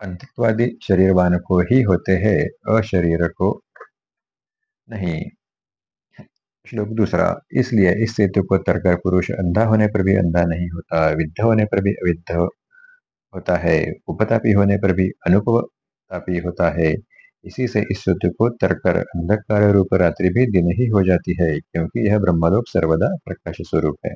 अंतत्वादी शरीरवान को ही होते हैं अशरीर को नहीं। श्लोक दूसरा, इसलिए इस सेतु को तरकर पुरुष अंधा होने पर भी अंधा नहीं होता, विद्ध होने पर भी अविद्ध होता है, उपतापी होने पर भी अनुपतापी होता है। इसी से इस सेतु को तरकर अंधकार रूप रात्रि भी दिन ही हो जाती है, क्योंकि यह ब्रह्मलोक सर्वदा प्रकाश स्वरूप है।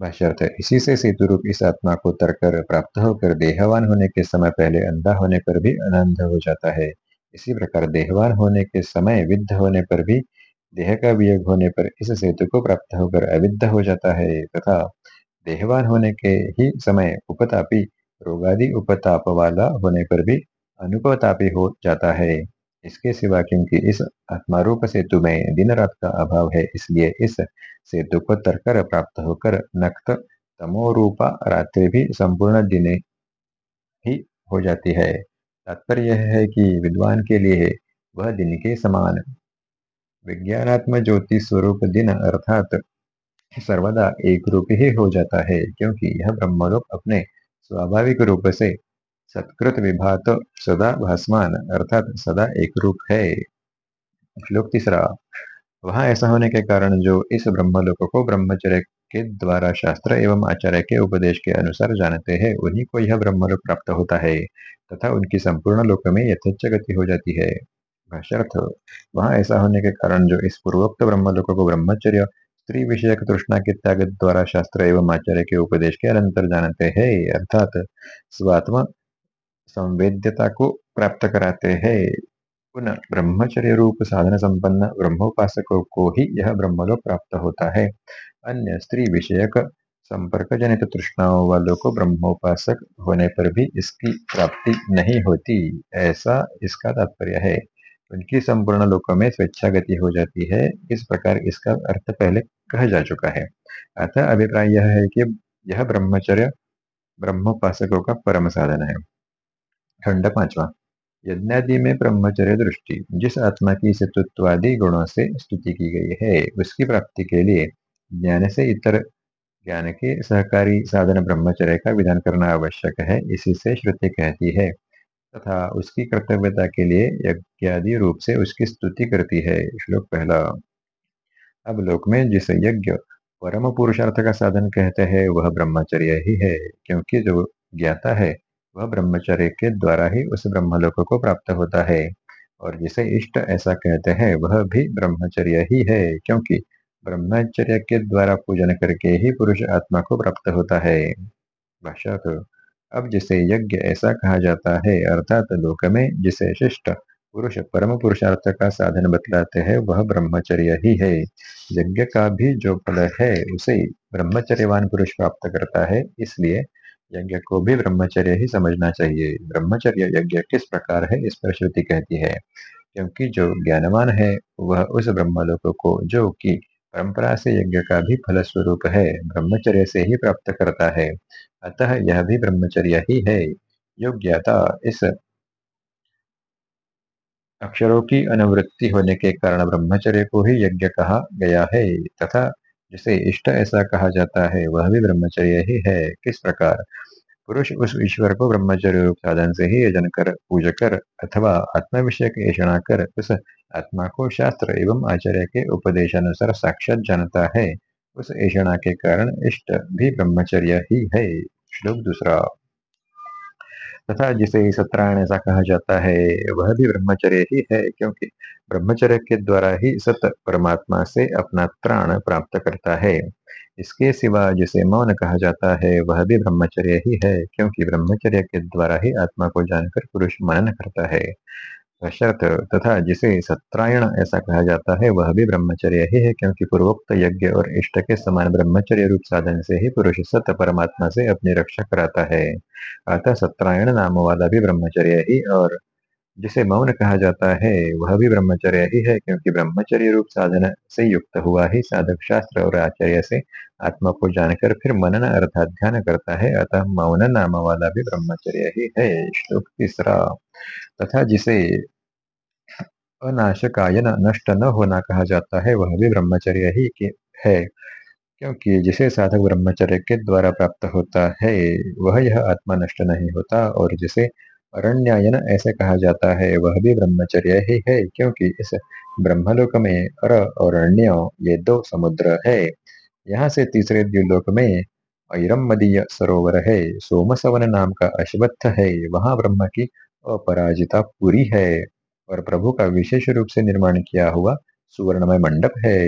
भाष्यर्थ इसी से सेतु रूप इस आत्मा को तरकर प्राप्त होकर देहवान होने के समय पहले अंधा होने पर भी अनंध हो जाता है। इसी प्रकार देहवान होने के समय विद्ध होने पर भी देह का वियोग होने पर इस सेतु को प्राप्त होकर अविद्ध हो जाता है। तथा देहवान होने के ही समय उपतापी, रोगादि उपताप वाला होने पर भी अनुपतापी हो जाता है। इसके सिवा क्योंकि इस आत्मारूप सेतु में दिन रात का अभाव है, इसलिए इस सेतु को तरकर प्राप्त होकर नक्त तमोरूपा रात्रि भी संपूर्ण दिन ही हो जाती है। तात्पर्य यह है कि विद्वान के लिए वह दिन के समान विज्ञानात्म ज्योति स्वरूप दिन अर्थात सर्वदा एक रूप ही हो जाता है, क्योंकि यह ब्रह्मलोक अपने स्वाभाविक रूप से सत्कृत विभात सदा भासमान अर्थात सदा एक रूप है। श्लोक तीसरा वहाँ ऐसा होने के कारण जो इस ब्रह्मलोक को ब्रह्मचर्य के द्वारा शास्त्र एवं आचार्य के उपदेश के अनुसार जानते हैं, उन्हीं को यह ब्रह्मलोक प्राप्त होता है तथा उनकी संपूर्ण लोक में यथेच गति हो जाती है। वहाँ ऐसा होने के कारण जो इस पूर्वोक्त ब्रह्मलोक को ब्रह्मचर्य, स्त्री विषयक तृष्णा के त्याग द्वारा शास्त्र एवं आचार्य के उपदेश के अनंतर जानते हैं, अर्थात स्वात्म संवेद्यता को प्राप्त कराते हैं। पुनः ब्रह्मचर्य रूप साधन संपन्न ब्रह्मोपासकों को ही यह ब्रह्मलोक प्राप्त होता है। अन्य स्त्री विषयक संपर्क जनित तृष्णाओं वालों को ब्रह्मोपासक होने पर भी इसकी प्राप्ति नहीं होती। ऐसा इसका तात्पर्य है। उनकी संपूर्ण लोकों में स्वेच्छा गति हो जाती है। इस प्रकार इसका अर्थ पहले कहा जा चुका है। अतः अभिप्राय यह है कि यह ब्रह्मचर्य ब्रह्मोपासकों का परम साधन है। खंड पांचवा। यज्ञादि में ब्रह्मचर्य दृष्टि। जिस आत्मा की सतुत्वादि गुणों से स्तुति की गई है, उसकी प्राप्ति के लिए ज्ञान से इतर ज्ञान के सहकारी साधन ब्रह्मचर्य का विधान करना आवश्यक है, इसी से श्रुति कहती है। तथा उसकी कर्तव्यता के लिए यज्ञादि रूप से उसकी स्तुति करती है, श्लोक पहला। अब लोक में जिस यज्ञ परम पुरुषार्थ का साधन कहते हैं, वह ब्रह्मचर्य ही है, क्योंकि जो ज्ञाता है वह ब्रह्मचर्य के द्वारा ही उस ब्रह्मलोक को प्राप्त होता है। और जिसे इष्ट ऐसा कहते हैं, वह भी ब्रह्मचर्य ही है, क्योंकि ब्रह्मचर्य के द्वारा पूजन करके ही पुरुष आत्मा को प्राप्त होता है। अब जिसे यज्ञ ऐसा कहा जाता है, अर्थात लोक में जिसे शिष्ट पुरुष परम पुरुषार्थ का साधन बतलाते हैं, वह ब्रह्मचर्य ही है। यज्ञ का भी जो फल है, उसे ब्रह्मचर्यवान पुरुष प्राप्त करता है, इसलिए यज्ञ को भी ब्रह्मचर्य ही समझना चाहिए। ब्रह्मचर्य यज्ञ किस प्रकार है, इस पर श्रुति कहती है, क्योंकि जो ज्ञानवान है, वह उस ब्रह्मलोक को, जो कि परंपरा से यज्ञ का भी फल स्वरूप है, ब्रह्मचर्य से ही प्राप्त करता है। अतः यह भी ब्रह्मचर्य ही है। योग्यता इस अक्षरों की अनुवृत्ति होने के कारण ब्रह्मचर्य को ही यज्ञ कहा गया है, तथा जिसे इष्ट ऐसा कहा जाता है, वह भी ब्रह्मचर्य ही है। किस प्रकार? पुरुष उस ईश्वर को ब्रह्मचर्य रूप साधन से ही यजन कर, पूजा कर, अथवा आत्मा विषय ऐसा कर, उस आत्मा को शास्त्र एवं आचार्य के उपदेशानुसार साक्षात जानता है। उस ऐसा के कारण इष्ट भी ब्रह्मचर्य ही है। श्लोक दूसरा। तथा जिसे सत्रायण ऐसा कहा जाता है, वह भी ब्रह्मचर्य ही है, क्योंकि ब्रह्मचर्य के द्वारा ही सत परमात्मा से अपना त्राण प्राप्त करता है। इसके सिवा जिसे मौन कहा जाता है, वह भी ब्रह्मचर्य ही है, क्योंकि ब्रह्मचर्य के द्वारा ही आत्मा को जानकर पुरुष मनन करता है। पश्चात तथा जिसे सत्रायण ऐसा कहा जाता है, वह भी ब्रह्मचर्य ही है, क्योंकि पूर्वोक्त यज्ञ और इष्ट के समान ब्रह्मचर्य रूप साधन से ही पुरुष सत्य परमात्मा से अपनी रक्षा कराता है। अतः सत्रायण नाम वाला भी ब्रह्मचर्य ही और जिसे मौन कहा जाता है, वह भी ब्रह्मचर्य ही है, क्योंकि ब्रह्मचर्य रूप साधन से युक्त हुआ ही साधक शास्त्र और आचार्य से आत्मा को जानकर फिर मनन अर्थात ध्यान करता है, अतः मौन नाम वाला भी ब्रह्मचर्य ही है। श्लोक तीसरा, तथा जिसे अनाशकायन नष्ट न होना कहा जाता है, वह भी ब्रह्मचर्य ही है। क्योंकि जिसे साधक ब्रह्मचर्य के द्वारा प्राप्त होता है, वह यह आत्मा नष्ट नहीं होता, और जिसे अरण्यायन ऐसे कहा जाता है, वह भी ब्रह्मचर्य ही है, क्योंकि इस ब्रह्मलोक में अर और अरण्य ये दो समुद्र है। यहाँ से तीसरे द्व्युलोक में ऐरमदीय सरोवर है, सोमसवन नाम का अश्वत्थ है, वहाँ ब्रह्म की अपराजिता पूरी है, और प्रभु का विशेष रूप से निर्माण किया हुआ सुवर्णमय मंडप है,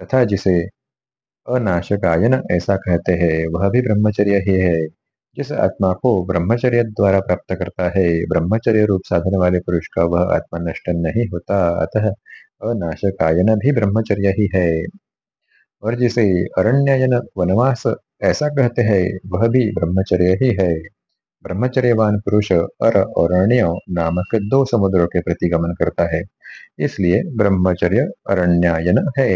तथा जिसे अनाशकायन ऐसा कहते हैं, वह भी ब्रह्मचर्य ही है। जिस आत्मा को ब्रह्मचर्य द्वारा प्राप्त करता है, ब्रह्मचर्य रूप साधन वाले पुरुष का वह आत्मा नष्ट नहीं होता, अतः अनाशकायन भी ब्रह्मचर्य ही है। और जिसे अरण्ययन वनवास ऐसा कहते हैं, वह भी ब्रह्मचर्य ही है। ब्रह्मचर्यवान पुरुष अर अरण्य नामक दो समुद्रों के प्रति गमन करता है, इसलिए ब्रह्मचर्य अरण्यायन है।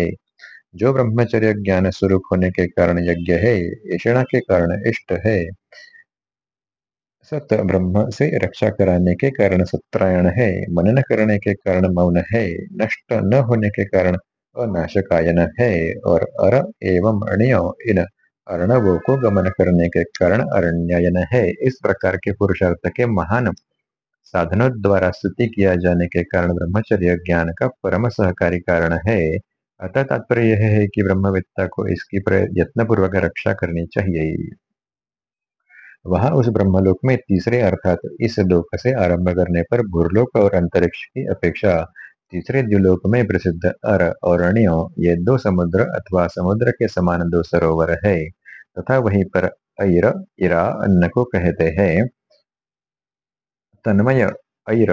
जो ब्रह्मचर्य ज्ञान स्वरूप होने के कारण यज्ञ है ईषणा के कारण इष्ट है। सत ब्रह्म से रक्षा कराने के कारण सत्रायण है, मनन करने के कारण मौन है, नष्ट न होने के कारण अनाशकायन है, और अर एवं अण्य इन अर्णवों को गमन करने के कारण अरण्ययन है। इस प्रकार के पुरुषार्थ के महान साधनों द्वारा स्तुति किया जाने के कारण ब्रह्मचर्य ज्ञान का परम सहकारी कारण है। अतः तात्पर्य यह है कि ब्रह्मवेत्ता को इसकी यत्न पूर्वक रक्षा करनी चाहिए वहाँ उस ब्रह्मलोक में तीसरे अर्थात इस लोक से आरंभ करने पर भूरलोक और अंतरिक्ष की अपेक्षा तीसरे द्व्युलोक में प्रसिद्ध अर और अण्य ये दो समुद्र अथवा समुद्र के समान दो सरोवर है तथा वहीं पर ऐर इरा अन्न को कहते हैं तन्मय ऐर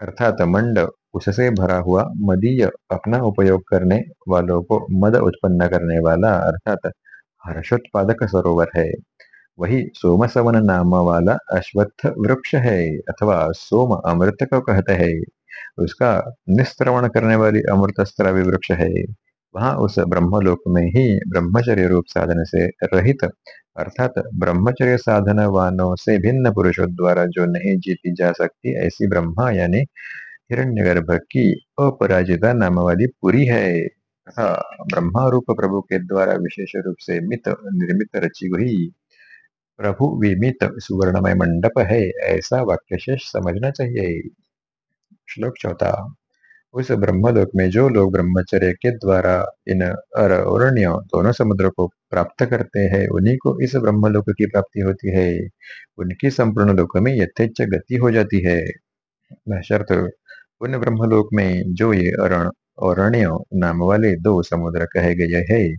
अर्थात मंड उससे भरा हुआ मदीय अपना उपयोग करने वालों को मद उत्पन्न करने वाला, अर्थात हर्षोत्पादक सरोवर है। वही सोमसवन नाम वाला अश्वत्थ वृक्ष है, अथवा सोम अमृत को कहते हैं। उसका निस्त्रवण करने वाली अमृत स्त्रावी वृक्ष है। वहाँ उस ब्रह्मलोक में ही ब्रह्मचर्य रूप साधन से रहित, अर्थात ब्रह्मचर्य साधन वानों से भिन्न पुरुषों द्वारा जो नहीं जीती जा सकती ऐसी ब्रह्मा यानी हिरण्यगर्भ की अपराजिता नाम वाली पूरी है। तथा ब्रह्मा रूप प्रभु के द्वारा विशेष रूप से मित, निर्मित रची हुई प्रभु विमित सुवर्णमय मंडप है। ऐसा वाक्य शेष समझना चाहिए। श्लोक चौथा, उस ब्रह्मलोक में जो लोग ब्रह्मचर्य के द्वारा इन अरण्य दोनों समुद्र को प्राप्त करते हैं, उन्हीं को इस ब्रह्मलोक की प्राप्ति होती है। उनकी संपूर्ण लोक में यथेच गति हो जाती है। उन ब्रह्मलोक में जो ये अरण अरण्य नाम वाले दो समुद्र कहे गए हैं,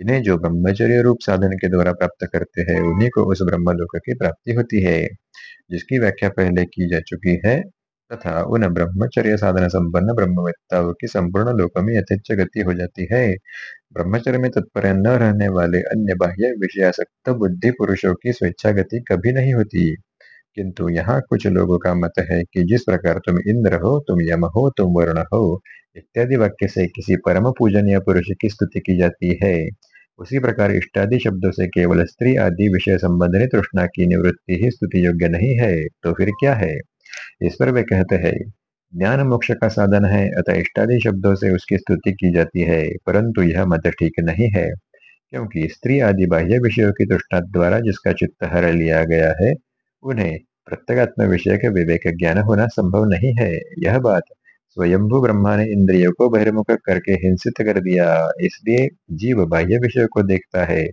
इन्हें जो ब्रह्मचर्य रूप साधन के द्वारा प्राप्त करते हैं, उन्हीं को उस ब्रह्मलोक की प्राप्ति होती है। जिसकी व्याख्या पहले की जा चुकी है, तथा उन ब्रह्मचर्य साधन संपन्न ब्रह्मवेत्ताओं की संपूर्ण लोक में यथेच गति हो जाती है। ब्रह्मचर्य में तत्पर न रहने वाले अन्य बाह्य विषयासक्त बुद्धि पुरुषों की स्वेच्छा गति कभी नहीं होती। किंतु यहाँ कुछ लोगों का मत है कि जिस प्रकार तुम इंद्र हो, तुम यम हो, तुम वरुण हो, इत्यादि वाक्य से किसी परम पूजनीय पुरुष की स्तुति की जाती है। उसी प्रकार इष्टादि शब्दों से केवल स्त्री आदि विषय संबंधी तृष्णा की निवृत्ति ही स्तुति योग्य नहीं है तो फिर क्या है? इस पर वे कहते हैं, ज्ञान मोक्ष का साधन है, अतः इष्टादि शब्दों से उसकी स्तुति की जाती है, परंतु यह मत ठीक नहीं है, क्योंकि स्त्री आदि बाह्य विषयों की तृष्णा द्वारा जिसका चित्त हर लिया गया है, उन्हें प्रत्येगात्म विषय के विवेक ज्ञान होना संभव नहीं है। यह बात स्वयंभू ब्रह्मा ने इंद्रियों को बहिर्मुख करके हिंसित कर दिया। इसलिए जीव बाह्य विषय को देखता है,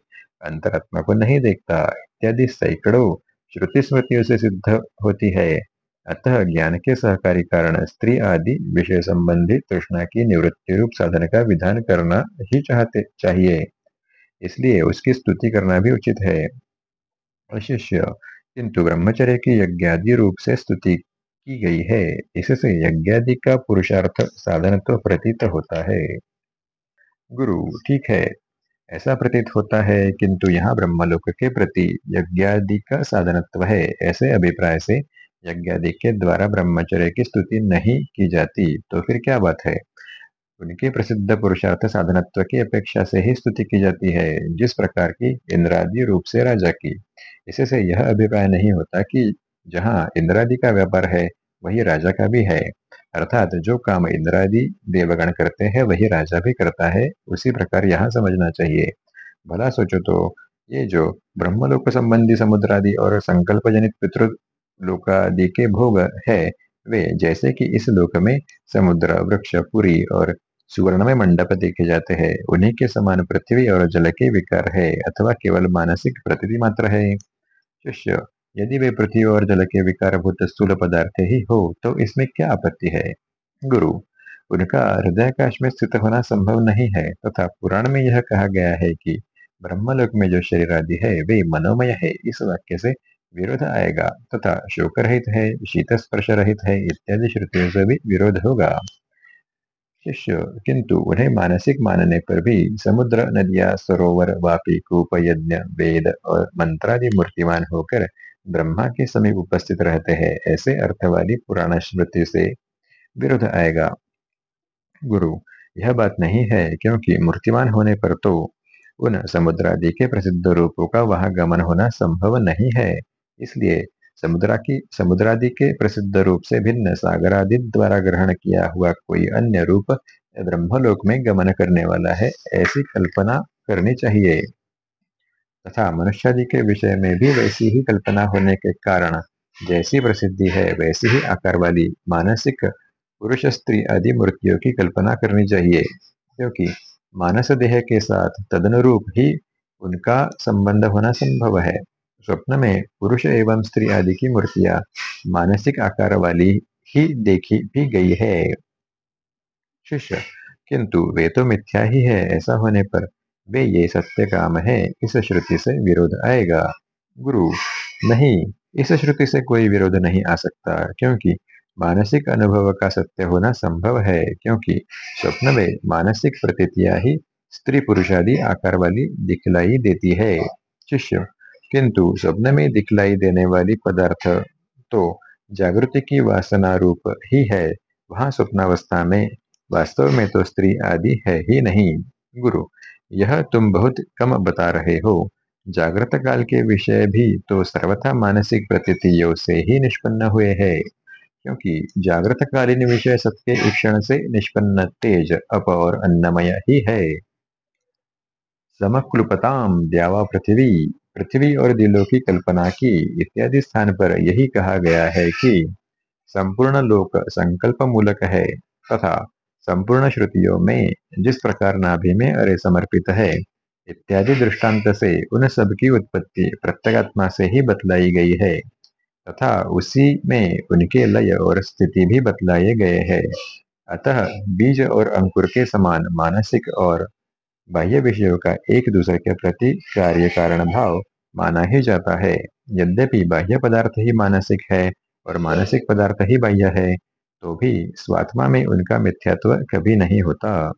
अंतरात्मा को नहीं देखता। इत्यादि सैकड़ों श्रुति स्मृतियों से सिद्ध होती है। अतः ज्ञान के सहकारी कारण स्त्री आदि विषय संबंधी तृष्णा की निवृत्ति रूप साधन का विधान करना ही चाहते, चाहिए। इसलिए उसकी स्तुति करना भी उचित है। अशिष्य किंतु ब्रह्मचर्य की यज्ञादि रूप से स्तुति की गई है। इससे यज्ञादि का पुरुषार्थ साधन तो प्रतीत होता है। गुरु, ठीक है। ऐसा प्रतीत होता है, किंतु यहाँ ब्रह्मलोक के प्रति यज्ञादि का साधनत्व है। ऐसे अभिप्राय से यज्ञादि के द्वारा ब्रह्मचर्य की स्तुति नहीं की जाती तो फिर क्या बात है? उनके प्रसिद्ध पुरुषार्थ साधनत्व की अपेक्षा से ही स्तुति की जाती है, जिस प्रकार की इंद्रादि रूप से राजा की। इससे यह अभिप्राय नहीं होता कि जहाँ इंद्रादि का व्यापार है, वही राजा का भी है। अर्थात जो काम इंद्रादि देवगण करते हैं, वही राजा भी करता है। उसी प्रकार यहाँ समझना चाहिए। भला सोचो तो ये जो ब्रह्मलोक संबंधी समुद्रादि और संकल्प जनित पितृलोकादि के भोग है, वे जैसे कि इस लोक में समुद्र, वृक्ष, पुरी और सुवर्ण में मंडप देखे जाते हैं। उन्हीं के समान पृथ्वी और जल के विकार है, अथवा केवल मानसिक प्रतीति मात्र है। शिष्य, यदि वे पृथ्वी और जल के विकारभूत स्थूल पदार्थ ही हो तो इसमें क्या आपत्ति है? गुरु, उनका हृदयाकाश में स्थित होना संभव नहीं है, तथा तो पुराण में यह कहा गया है कि ब्रह्मलोक में जो शरीर आदि है, वे मनोमय है, इस वाक्य से विरोध आएगा, तथा शोक रहित है शीत स्पर्श रहित है, इत्यादि श्रुतियों से भी विरोध होगा। शिष्य किंतु उन्हें मानसिक मानने पर भी समुद्र नदिया सरोवर वापी कूप यज्ञ वेद और मंत्रादि मूर्तिमान होकर ब्रह्मा के समीप उपस्थित रहते हैं ऐसे अर्थवादी पुराण स्मृति से विरोध आएगा गुरु यह बात नहीं है क्योंकि मूर्तिमान होने पर तो उन समुद्रादि के प्रसिद्ध रूपों का वहाँ गमन होना संभव नहीं है इसलिए समुद्रा की समुद्रादि के प्रसिद्ध रूप से भिन्न सागरादि द्वारा ग्रहण किया हुआ कोई अन्य रूप ब्रह्मलोक में गमन करने वाला है, ऐसी कल्पना करनी चाहिए। तथा मनुष्यादि के विषय में भी वैसी ही कल्पना होने के कारण जैसी प्रसिद्धि है, वैसी ही आकार वाली मानसिक पुरुष स्त्री आदि मूर्तियों की कल्पना करनी चाहिए, क्योंकि मानस देह के साथ तदनुरूप ही उनका संबंध होना संभव है। स्वप्न में पुरुष एवं स्त्री आदि की मूर्तियाँ मानसिक आकार वाली ही देखी भी गई है। शिष्य, किंतु वे तो मिथ्या ही है। ऐसा होने पर वे ये सत्य काम है। इस श्रुति से विरोध आएगा। गुरु, नहीं, इस श्रुति से कोई विरोध नहीं आ सकता, क्योंकि मानसिक अनुभव का सत्य होना संभव है, क्योंकि स्वप्न में मानसिक प्रतीतियाँ ही स्त्री पुरुष आदि आकार वाली दिखलाई देती है। शिष्य किंतु स्वप्न में दिखलाई देने वाली पदार्थ तो जागृति की वासना रूप ही है। वहाँ स्वप्नावस्था में वास्तव में तो स्त्री आदि है ही नहीं। गुरु, यह तुम बहुत कम बता रहे हो। जागृत काल के विषय भी तो सर्वथा मानसिक प्रतीतियों से ही निष्पन्न हुए हैं, क्योंकि जागृत कालीन विषय सत्य क्षण से निष्पन्न, तेज, अप और अन्नमय ही है। समक्लुपताम द्यावा पृथ्वी। पृथ्वी और दिलों की कल्पना की इत्यादि स्थान पर यही कहा गया है कि संपूर्ण लोक संकल्प मूलक है तथा संपूर्ण श्रुतियों में जिस प्रकार नाभि में अरे समर्पित है, इत्यादि दृष्टांत से उन सब की उत्पत्ति प्रत्यगात्मा से ही बतलाई गई है तथा उसी में उनके लय और स्थिति भी बतलाए गए हैं। अतः बीज और अंकुर के समान मानसिक और बाह्य विषयों का एक दूसरे के प्रति कार्य कारण भाव माना ही जाता है। यद्यपि बाह्य पदार्थ ही मानसिक है और मानसिक पदार्थ ही बाह्य है तो भी स्वात्मा में उनका मिथ्यात्व कभी नहीं होता।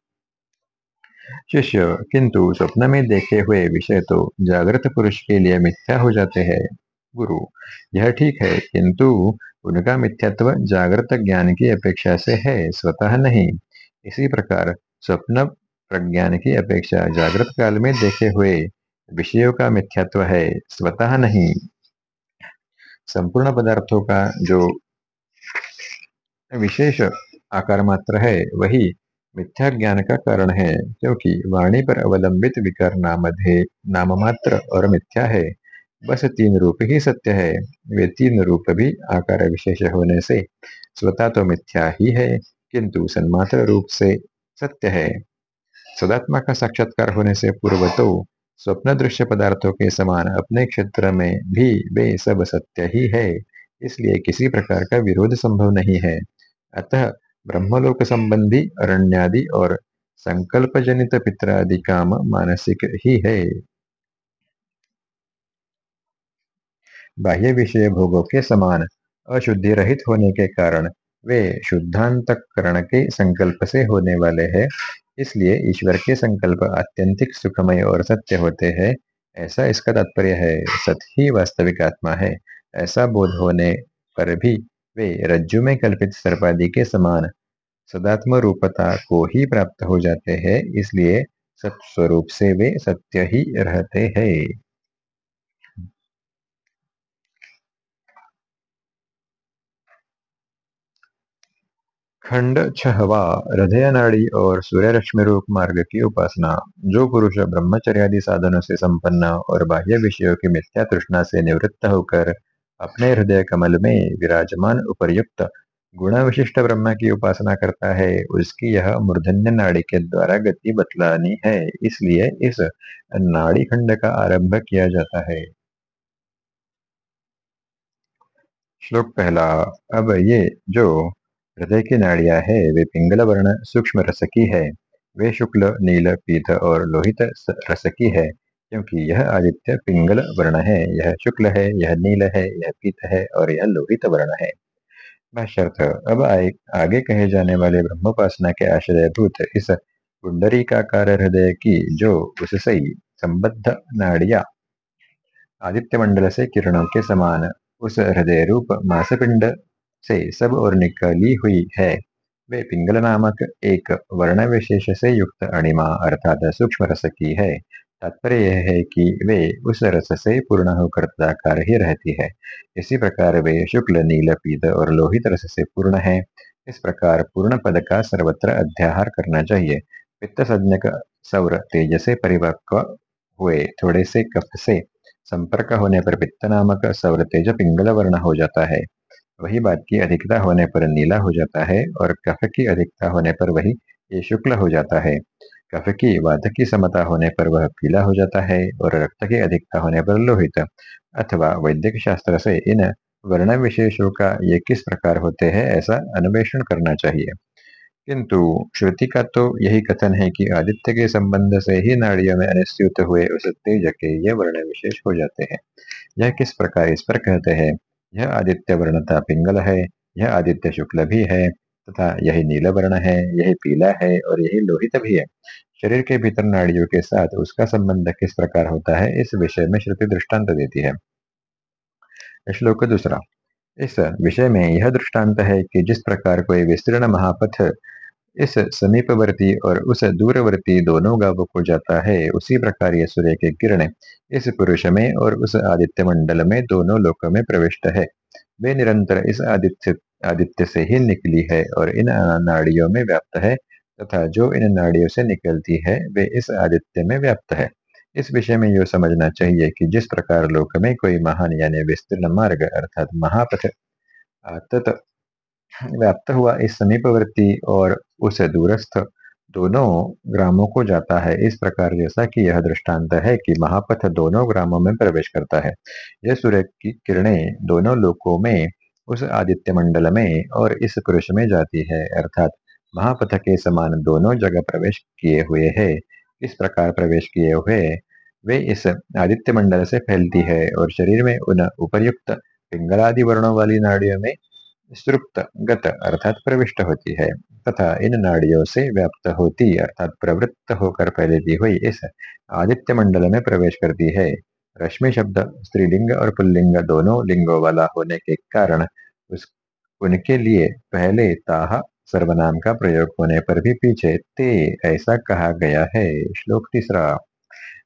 शिष्य, किंतु स्वप्न में देखे हुए विषय तो जागृत पुरुष के लिए मिथ्या हो जाते हैं। गुरु, यह ठीक है, किंतु उनका मिथ्यात्व जागृत ज्ञान की अपेक्षा से है, स्वतः नहीं। इसी प्रकार स्वप्न प्रज्ञान की अपेक्षा जागृत काल में देखे हुए विषयों का मिथ्यात्व है, स्वतः नहीं। संपूर्ण पदार्थों का जो विशेष आकार मात्र है, वही मिथ्या ज्ञान का कारण है, क्योंकि वाणी पर अवलंबित विकार नाम नाम मात्र और मिथ्या है। बस तीन रूप ही सत्य है। वे तीन रूप भी आकार विशेष होने से स्वतः तो मिथ्या ही है, किंतु सन्मात्र रूप से सत्य है। सदात्मा का साक्षात्कार होने से पूर्व तो स्वप्न दृश्य पदार्थों के समान अपने क्षेत्र में भी वे सब सत्य ही है। इसलिए किसी प्रकार का विरोध संभव नहीं है। अतः ब्रह्मलोक संबंधी अरण्यादि और संकल्प जनित पित्रादि काम मानसिक ही है। बाह्य विषय भोगों के समान अशुद्धि रहित होने के कारण वे शुद्धांत करण के संकल्प से होने वाले हैं। इसलिए ईश्वर के संकल्प अत्यंतिक सुखमय और सत्य होते हैं। ऐसा इसका तात्पर्य है, सत ही वास्तविक आत्मा है। ऐसा बोध होने पर भी वे रज्जु में कल्पित सर्पादि के समान सदात्म रूपता को ही प्राप्त हो जाते हैं, इसलिए सत्स्वरूप से वे सत्य ही रहते हैं। खंड छहवा हृदय नाड़ी और सूर्य रश्मि रूप मार्ग की उपासना, जो पुरुष ब्रह्मचर्यादि साधनों से संपन्न और बाह्य विषयों की मिथ्या तृष्णा से निवृत्त होकर अपने हृदय कमल में विराजमान उपयुक्त गुण विशिष्ट ब्रह्म की उपासना करता है, उसकी यह मूर्धन्य नाड़ी के द्वारा गति बतलानी है, इसलिए इस नाड़ी खंड का आरंभ किया जाता है। श्लोक पहला, अब ये जो हृदय की नाड़िया है, वे पिंगल वर्ण सूक्ष्म रस की है। वे शुक्ल, नील, पीत और लोहित रस की है, क्योंकि यह आदित्य पिंगल वर्ण है। यह शुक्ल है, यह नील है, यह पीत है और यह लोहित वर्ण है। भाष्यर्थ, अब आए, आगे कहे जाने वाले ब्रह्मोपासना के आश्रयभूत इस पुंडरीकाकार हृदय की जो उससे संबद्ध नाड़िया, आदित्य मंडल से किरणों के समान उस हृदय रूप मासपिंड से सब और निकली हुई है। वे पिंगल नामक एक वर्ण विशेष से युक्त अणिमा अर्थात सूक्ष्म रस की है। तात्पर्य यह है कि वे उस रस से पूर्ण होकर तदाकार ही रहती है। इसी प्रकार वे शुक्ल, नील, पीत और लोहित रस से पूर्ण है। इस प्रकार पूर्ण पद का सर्वत्र अध्याहार करना चाहिए। पित्त संज्ञक सौर तेज से परिपक्व हुए थोड़े से कफ से संपर्क होने पर पित्त नामक सौर तेज पिंगल वर्ण हो जाता है। वही बात की अधिकता होने पर नीला हो जाता है और कफ की अधिकता होने पर वही ये शुक्ल हो जाता है। कफ की वात की समता होने पर वह पीला हो जाता है और रक्त की अधिकता होने पर लोहित। अथवा वैद्यक शास्त्र से इन वर्ण विशेषों का ये किस प्रकार होते हैं ऐसा अन्वेषण करना चाहिए। किंतु श्रुति का तो यही कथन है कि आदित्य के संबंध से ही नाड़ियों में अनिश्चित हुए उस तेज के ये वर्ण विशेष हो जाते हैं। यह किस प्रकार इस पर कहते हैं? यह आदित्य वर्णता पिंगल है, यह आदित्य शुक्ल भी है, तथा यही नील वर्ण है, यही पीला है और यही लोहित भी है। शरीर के भीतर नाड़ियों के साथ उसका संबंध किस प्रकार होता है, इस विषय में श्रुति दृष्टांत देती है। श्लोक दूसरा। इस विषय में यह दृष्टांत है कि जिस प्रकार कोई विस्तीर्ण महापथ इस समीपवर्ती और उस दूरवर्ती दोनों गावों को जाता है। उसी प्रकार ये सूर्य की किरण इस पुरुष में और उस आदित्य मंडल में दोनों लोकों में प्रविष्ट है। वे निरंतर इस आदित्य आदित्य से ही निकली है और इन नाड़ियों में व्याप्त है तथा जो इन नाड़ियों से निकलती है, वे इस आदित्य में व्याप्त है। इस विषय में यह समझना चाहिए कि जिस प्रकार लोक में कोई महान यानी विस्तीर्ण मार्ग अर्थात महापथ तत् व्याप्त हुआ इस समीपवर्ती और उस दूरस्थ दोनों ग्रामों को जाता है। इस प्रकार जैसा कि यह दृष्टांत है कि महापथ दोनों ग्रामों में प्रवेश करता है। यह सूर्य की किरणें दोनों लोकों में उस आदित्य मंडल में और इस पुरुष में जाती है। अर्थात महापथ के समान दोनों जगह प्रवेश किए हुए है। इस प्रकार प्रवेश किए हुए? वे इस आदित्य मंडल से फैलती है और शरीर में उन उपर्युक्त पिंगलादि वर्णों वाली नाड़ियों में सुप्त गत अर्थात प्रविष्ट होती है। तथा इन नाड़ियों से व्याप्त होती अर्थात प्रवृत्त होकर फैलती हुई इस आदित्य मंडल में प्रवेश करती है। रश्मि शब्द, स्त्रीलिंग और पुल्लिंग दोनों लिंगों वाला होने के कारण उस, उनके लिए पहले ताह सर्वनाम का प्रयोग होने पर भी पीछे ते ऐसा कहा गया है। श्लोक तीसरा,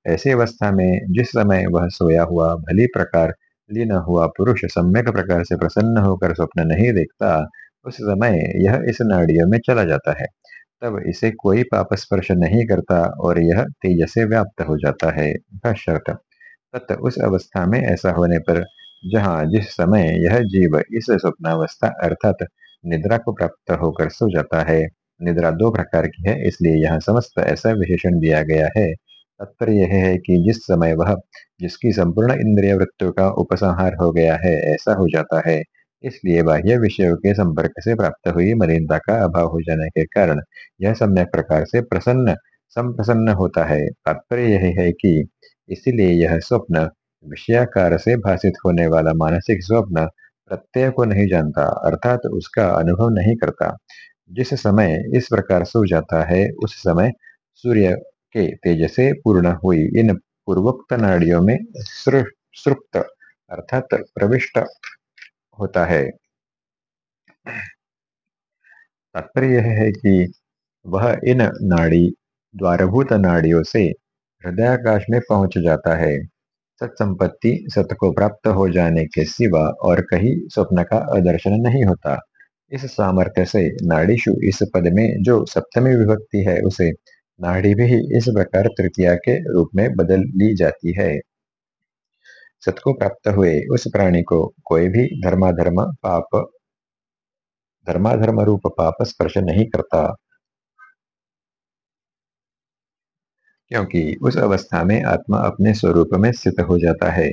ऐसी अवस्था में जिस समय वह सोया हुआ, भली प्रकार लीन हुआ पुरुष सम्यक प्रकार से प्रसन्न होकर स्वप्न नहीं देखता, उस समय यह इस नाड़ियों में चला जाता है। तब इसे कोई पाप स्पर्श नहीं करता और यह तेज से व्याप्त हो जाता है उस अवस्था में ऐसा होने पर जहाँ जिस समय यह जीव इस स्वप्नावस्था अर्थात निद्रा को प्राप्त होकर सो जाता है, निद्रा दो प्रकार की है, इसलिए यहाँ समस्त ऐसा विशेषण दिया गया है तात्पर्य यह है कि जिस समय वह, जिसकी संपूर्ण इंद्रिय वृत्तों का उपसंहार हो गया है, ऐसा हो जाता है। इसलिए बाह्य विषयों के संपर्क से प्राप्त हुई मलिनता का अभाव हो जाने के कारण यह सम्यक प्रकार से प्रसन्न, संप्रसन्न होता है। तात्पर्य यह है कि इसलिए यह स्वप्न विषयाकार से भाषित होने वाला मानसिक स्वप्न प्रत्यय को नहीं जानता, अर्थात उसका अनुभव नहीं करता। जिस समय इस प्रकार सो जाता है, उस समय सूर्य के तेज से पूर्ण हुई। इन पूर्वोक्त नाड़ियों में सुप्त अर्थात प्रविष्ट होता है। तात्पर्य यह है कि वह इन नाड़ी द्वारभूत नाड़ियों से हृदयाकाश में पहुँच जाता है। सत्संपत्ति सत को प्राप्त हो जाने के सिवा और कहीं स्वप्न का दर्शन नहीं होता। इस सामर्थ्य से नाड़ीशु इस पद में जो सप्तमी विभक्ति है, उसे नाड़ी भी इस प्रकार तृतीया के रूप में बदल ली जाती है। सत को प्राप्त हुए उस प्राणी को कोई भी धर्माधर्म पाप, धर्माधर्म रूप पाप स्पर्श नहीं करता। क्योंकि उस अवस्था में आत्मा अपने स्वरूप में स्थित हो जाता है।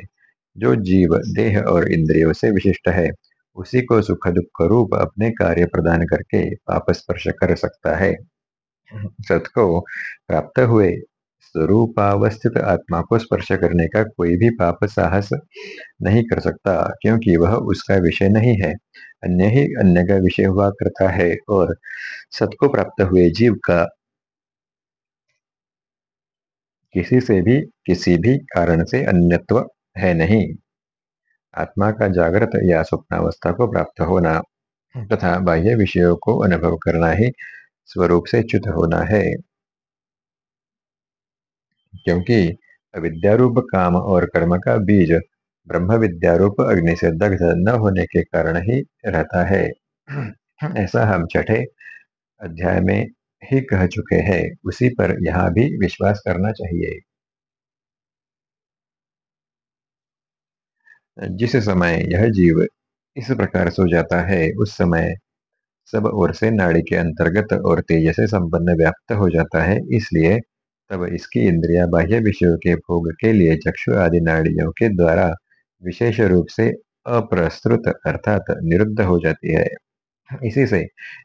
जो जीव, देह और इंद्रियों से विशिष्ट है, उसी को सुख दुख रूप अपने कार्य प्रदान करके पाप स्पर्श कर सकता है। सत को प्राप्त हुए। स्वरूपावस्थित आत्मा को स्पर्श करने का कोई भी पाप साहस नहीं कर सकता, क्योंकि वह उसका विषय नहीं है। अन्य ही अन्य का विषय हुआ करता है और सत को प्राप्त हुए जीव का किसी से भी, किसी भी कारण से अन्यत्व है नहीं। आत्मा का जागृत या स्वप्नावस्था को प्राप्त होना तथा बाह्य विषयों को अनुभव करना ही स्वरूप से च्युत होना है। क्योंकि अविद्यारूप काम और कर्म का बीज ब्रह्म विद्यारूप अग्नि से दग्ध न होने के कारण ही रहता है। ऐसा हम छठे अध्याय में ही कह चुके हैं। उसी पर यहाँ भी विश्वास करना चाहिए। जिस समय यह जीव इस प्रकार सो जाता है, उस समय सब ओर से नाड़ी के अंतर्गत और तेज से संपन्न व्याप्त हो जाता है। इसलिए तब इसकी इंद्रिया बाह्य विषयों के भोग के लिए चक्षु आदि नाड़ियों के द्वारा विशेष रूप से अप्रस्तुत अर्थात निरुद्ध हो जाती है। इसी से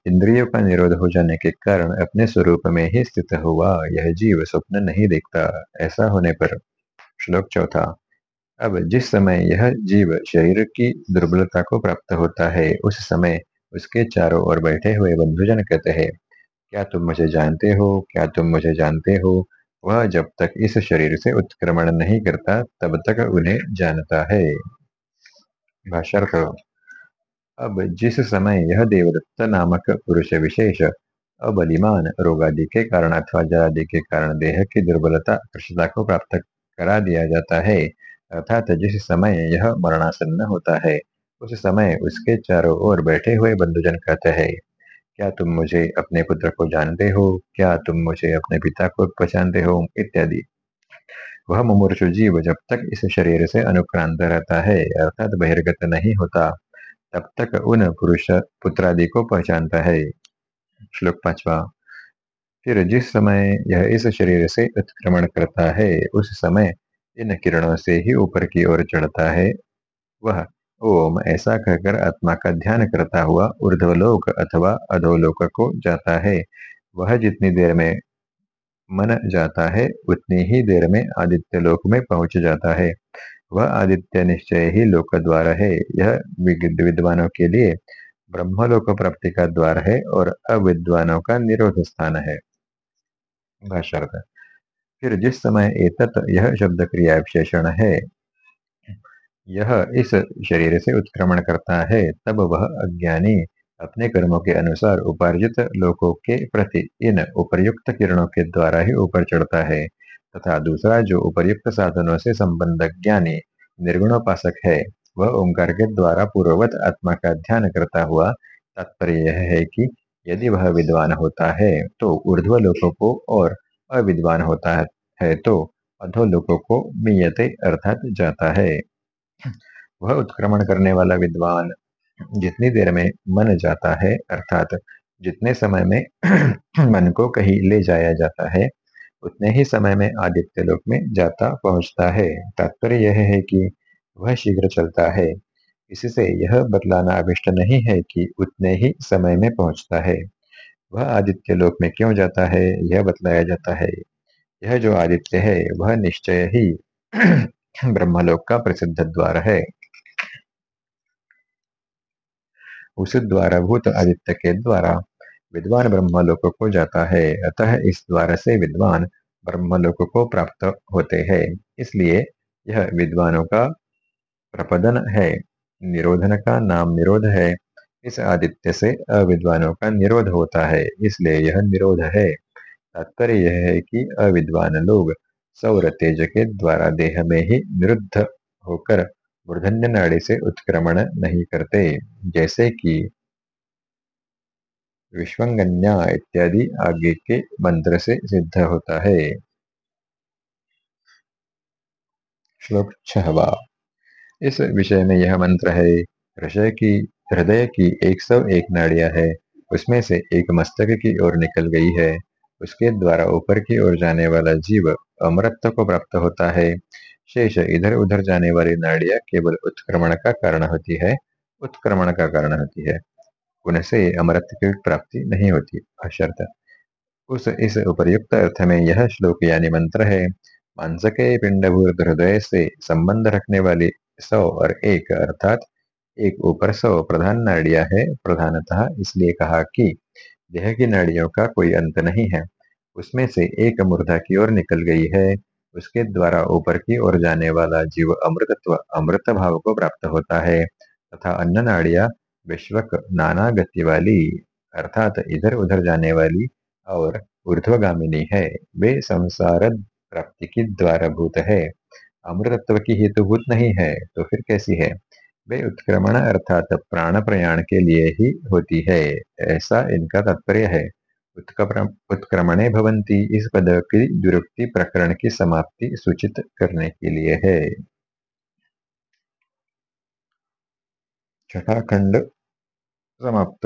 इंद्रियों का निरोध हो जाने के कारण अपने स्वरूप में ही स्थित हुआ यह जीव स्वप्न नहीं देखता, ऐसा होने पर। श्लोक चौथा, अब जिस समय यह जीव शरीर की दुर्बलता को प्राप्त होता है, उस समय उसके चारों ओर बैठे हुए बंधुजन कहते हैं, क्या तुम मुझे जानते हो? क्या तुम मुझे जानते हो? वह जब तक इस शरीर से उत्क्रमण नहीं करता, तब तक उन्हें जानता है। अब जिस समय यह देवदत्त नामक पुरुष विशेष अबलिमान रोगादि के कारण अथवा जरादि के कारण देह की दुर्बलता, कृष्णता को प्राप्त करा दिया जाता है, अर्थात जिस समय यह मरणासन्न होता है उस समय उसके चारों ओर बैठे हुए बंधुजन कहते हैं, क्या तुम मुझे अपने पुत्र को जानते हो? क्या तुम मुझे अपने पिता को पहचानते हो? इत्यादि। वह मुमूर्षु जीव जब तक इस शरीर से अनुक्रांत रहता है, अर्थात बहिर्गत नहीं होता, तब तक उन पुरुष पुत्रादि को पहचानता है। श्लोक पांचवा। फिर जिस समय यह इस शरीर से उत्क्रमण करता है, उस समय इन किरणों से ही ऊपर की ओर चढ़ता है। वह ओम ऐसा कहकर आत्मा का ध्यान करता हुआ ऊर्ध्वलोक अथवा अधोलोक को जाता है। वह जितनी देर में मन जाता है, उतनी ही देर में आदित्य लोक में पहुँच जाता है। वह आदित्य निश्चय ही लोक द्वार है। यह विद्वानों के लिए ब्रह्मलोक प्राप्ति का द्वार है और अविद्वानों का निरोध स्थान है। फिर जिस समय एतत यह शब्द क्रिया विशेषण है यह इस शरीर से उत्क्रमण करता है, तब वह अज्ञानी अपने कर्मों के अनुसार उपार्जित लोकों के प्रति इन उपर्युक्त किरणों के द्वारा ही ऊपर चढ़ता है, तथा दूसरा जो उपर्युक्त साधनों से संबंध ज्ञानी, निर्गुणोपासक है, वह ओंकार के द्वारा पूर्ववत आत्मा का ध्यान करता हुआ तात्पर्य यह है कि यदि वह विद्वान होता है तो ऊर्ध्व लोकों को और अविद्वान होता है तो अधो अधोलोकों को मीयते अर्थात जाता है। वह उत्क्रमण करने वाला विद्वान जितनी देर में मन जाता है, अर्थात जितने समय में मन को कहीं ले जाया जाता है, उतने ही समय में आदित्य लोक में जाता पहुँचता है। तात्पर्य यह है कि वह शीघ्र चलता है। इससे यह बतलाना अभिष्ट नहीं है कि उतने ही समय में पहुँचता है। वह आदित्य लोक में क्यों जाता है, यह बतलाया जाता है। यह जो आदित्य है, वह निश्चय ही ब्रह्मलोक का प्रसिद्ध द्वार है। उस द्वारा भूत आदित्य के द्वारा विद्वान ब्रह्मलोक को जाता है। अतः इस द्वार से विद्वान ब्रह्मलोक को प्राप्त होते हैं। इसलिए यह विद्वानों का प्रपदन है। निरोधन का नाम निरोध है। इस आदित्य से अविद्वानों का निरोध होता है। इसलिए यह निरोध है। तात्पर्य यह है कि अविद्वान लोग सौर तेज के द्वारा देह में ही निरुद्ध होकर मूर्धन्य नाड़ी से उत्क्रमण नहीं करते, जैसे कि विश्वंगन्या इत्यादि आगे के मंत्र से सिद्ध होता है। श्लोक छहवा। इस विषय में यह मंत्र है, हृदय की हृदय की 101 नाड़िया है, उसमें से एक मस्तक की ओर निकल गई है, उसके द्वारा ऊपर की ओर जाने वाला जीव अमृत को प्राप्त होता है। शेष इधर उधर जाने वाली नाड़ियाँ केवल उत्क्रमण का कारण होती है। उत्क्रमण का कारण होती है। उनसे अमृत की प्राप्ति नहीं होती। अशर्त। उस इस उपर्युक्त अर्थ में यह श्लोक यानी मंत्र है मांस के पिंडभूत हृदय से संबंध रखने वाली सौ और एक अर्थात एक ऊपर सौ प्रधान नाड़िया है। प्रधानतः इसलिए कहा कि देह की नाड़ियों का कोई अंत नहीं है। उसमें से एक मूर्धा की ओर निकल गई है। उसके द्वारा ऊपर की ओर जाने वाला जीव अमृतत्व अमृत भाव को प्राप्त होता है। तथा अन्न नाड़िया, विश्वक नाना गति वाली, अर्थात इधर उधर जाने वाली और ऊर्ध्वगामिनी है। वे संसार प्राप्ति की द्वारा भूत है अमृतत्व की हेतुभूत नहीं है तो फिर कैसी है? वे उत्क्रमण अर्थात प्राण प्रयाण के लिए ही होती है, ऐसा इनका तात्पर्य है। उत्क्रमणे भवंती इस पद की दुरुक्ति प्रकरण की समाप्ति सूचित करने के लिए है। छठा खंड समाप्त।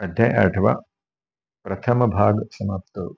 अध्याय आठवा, प्रथम भाग समाप्त।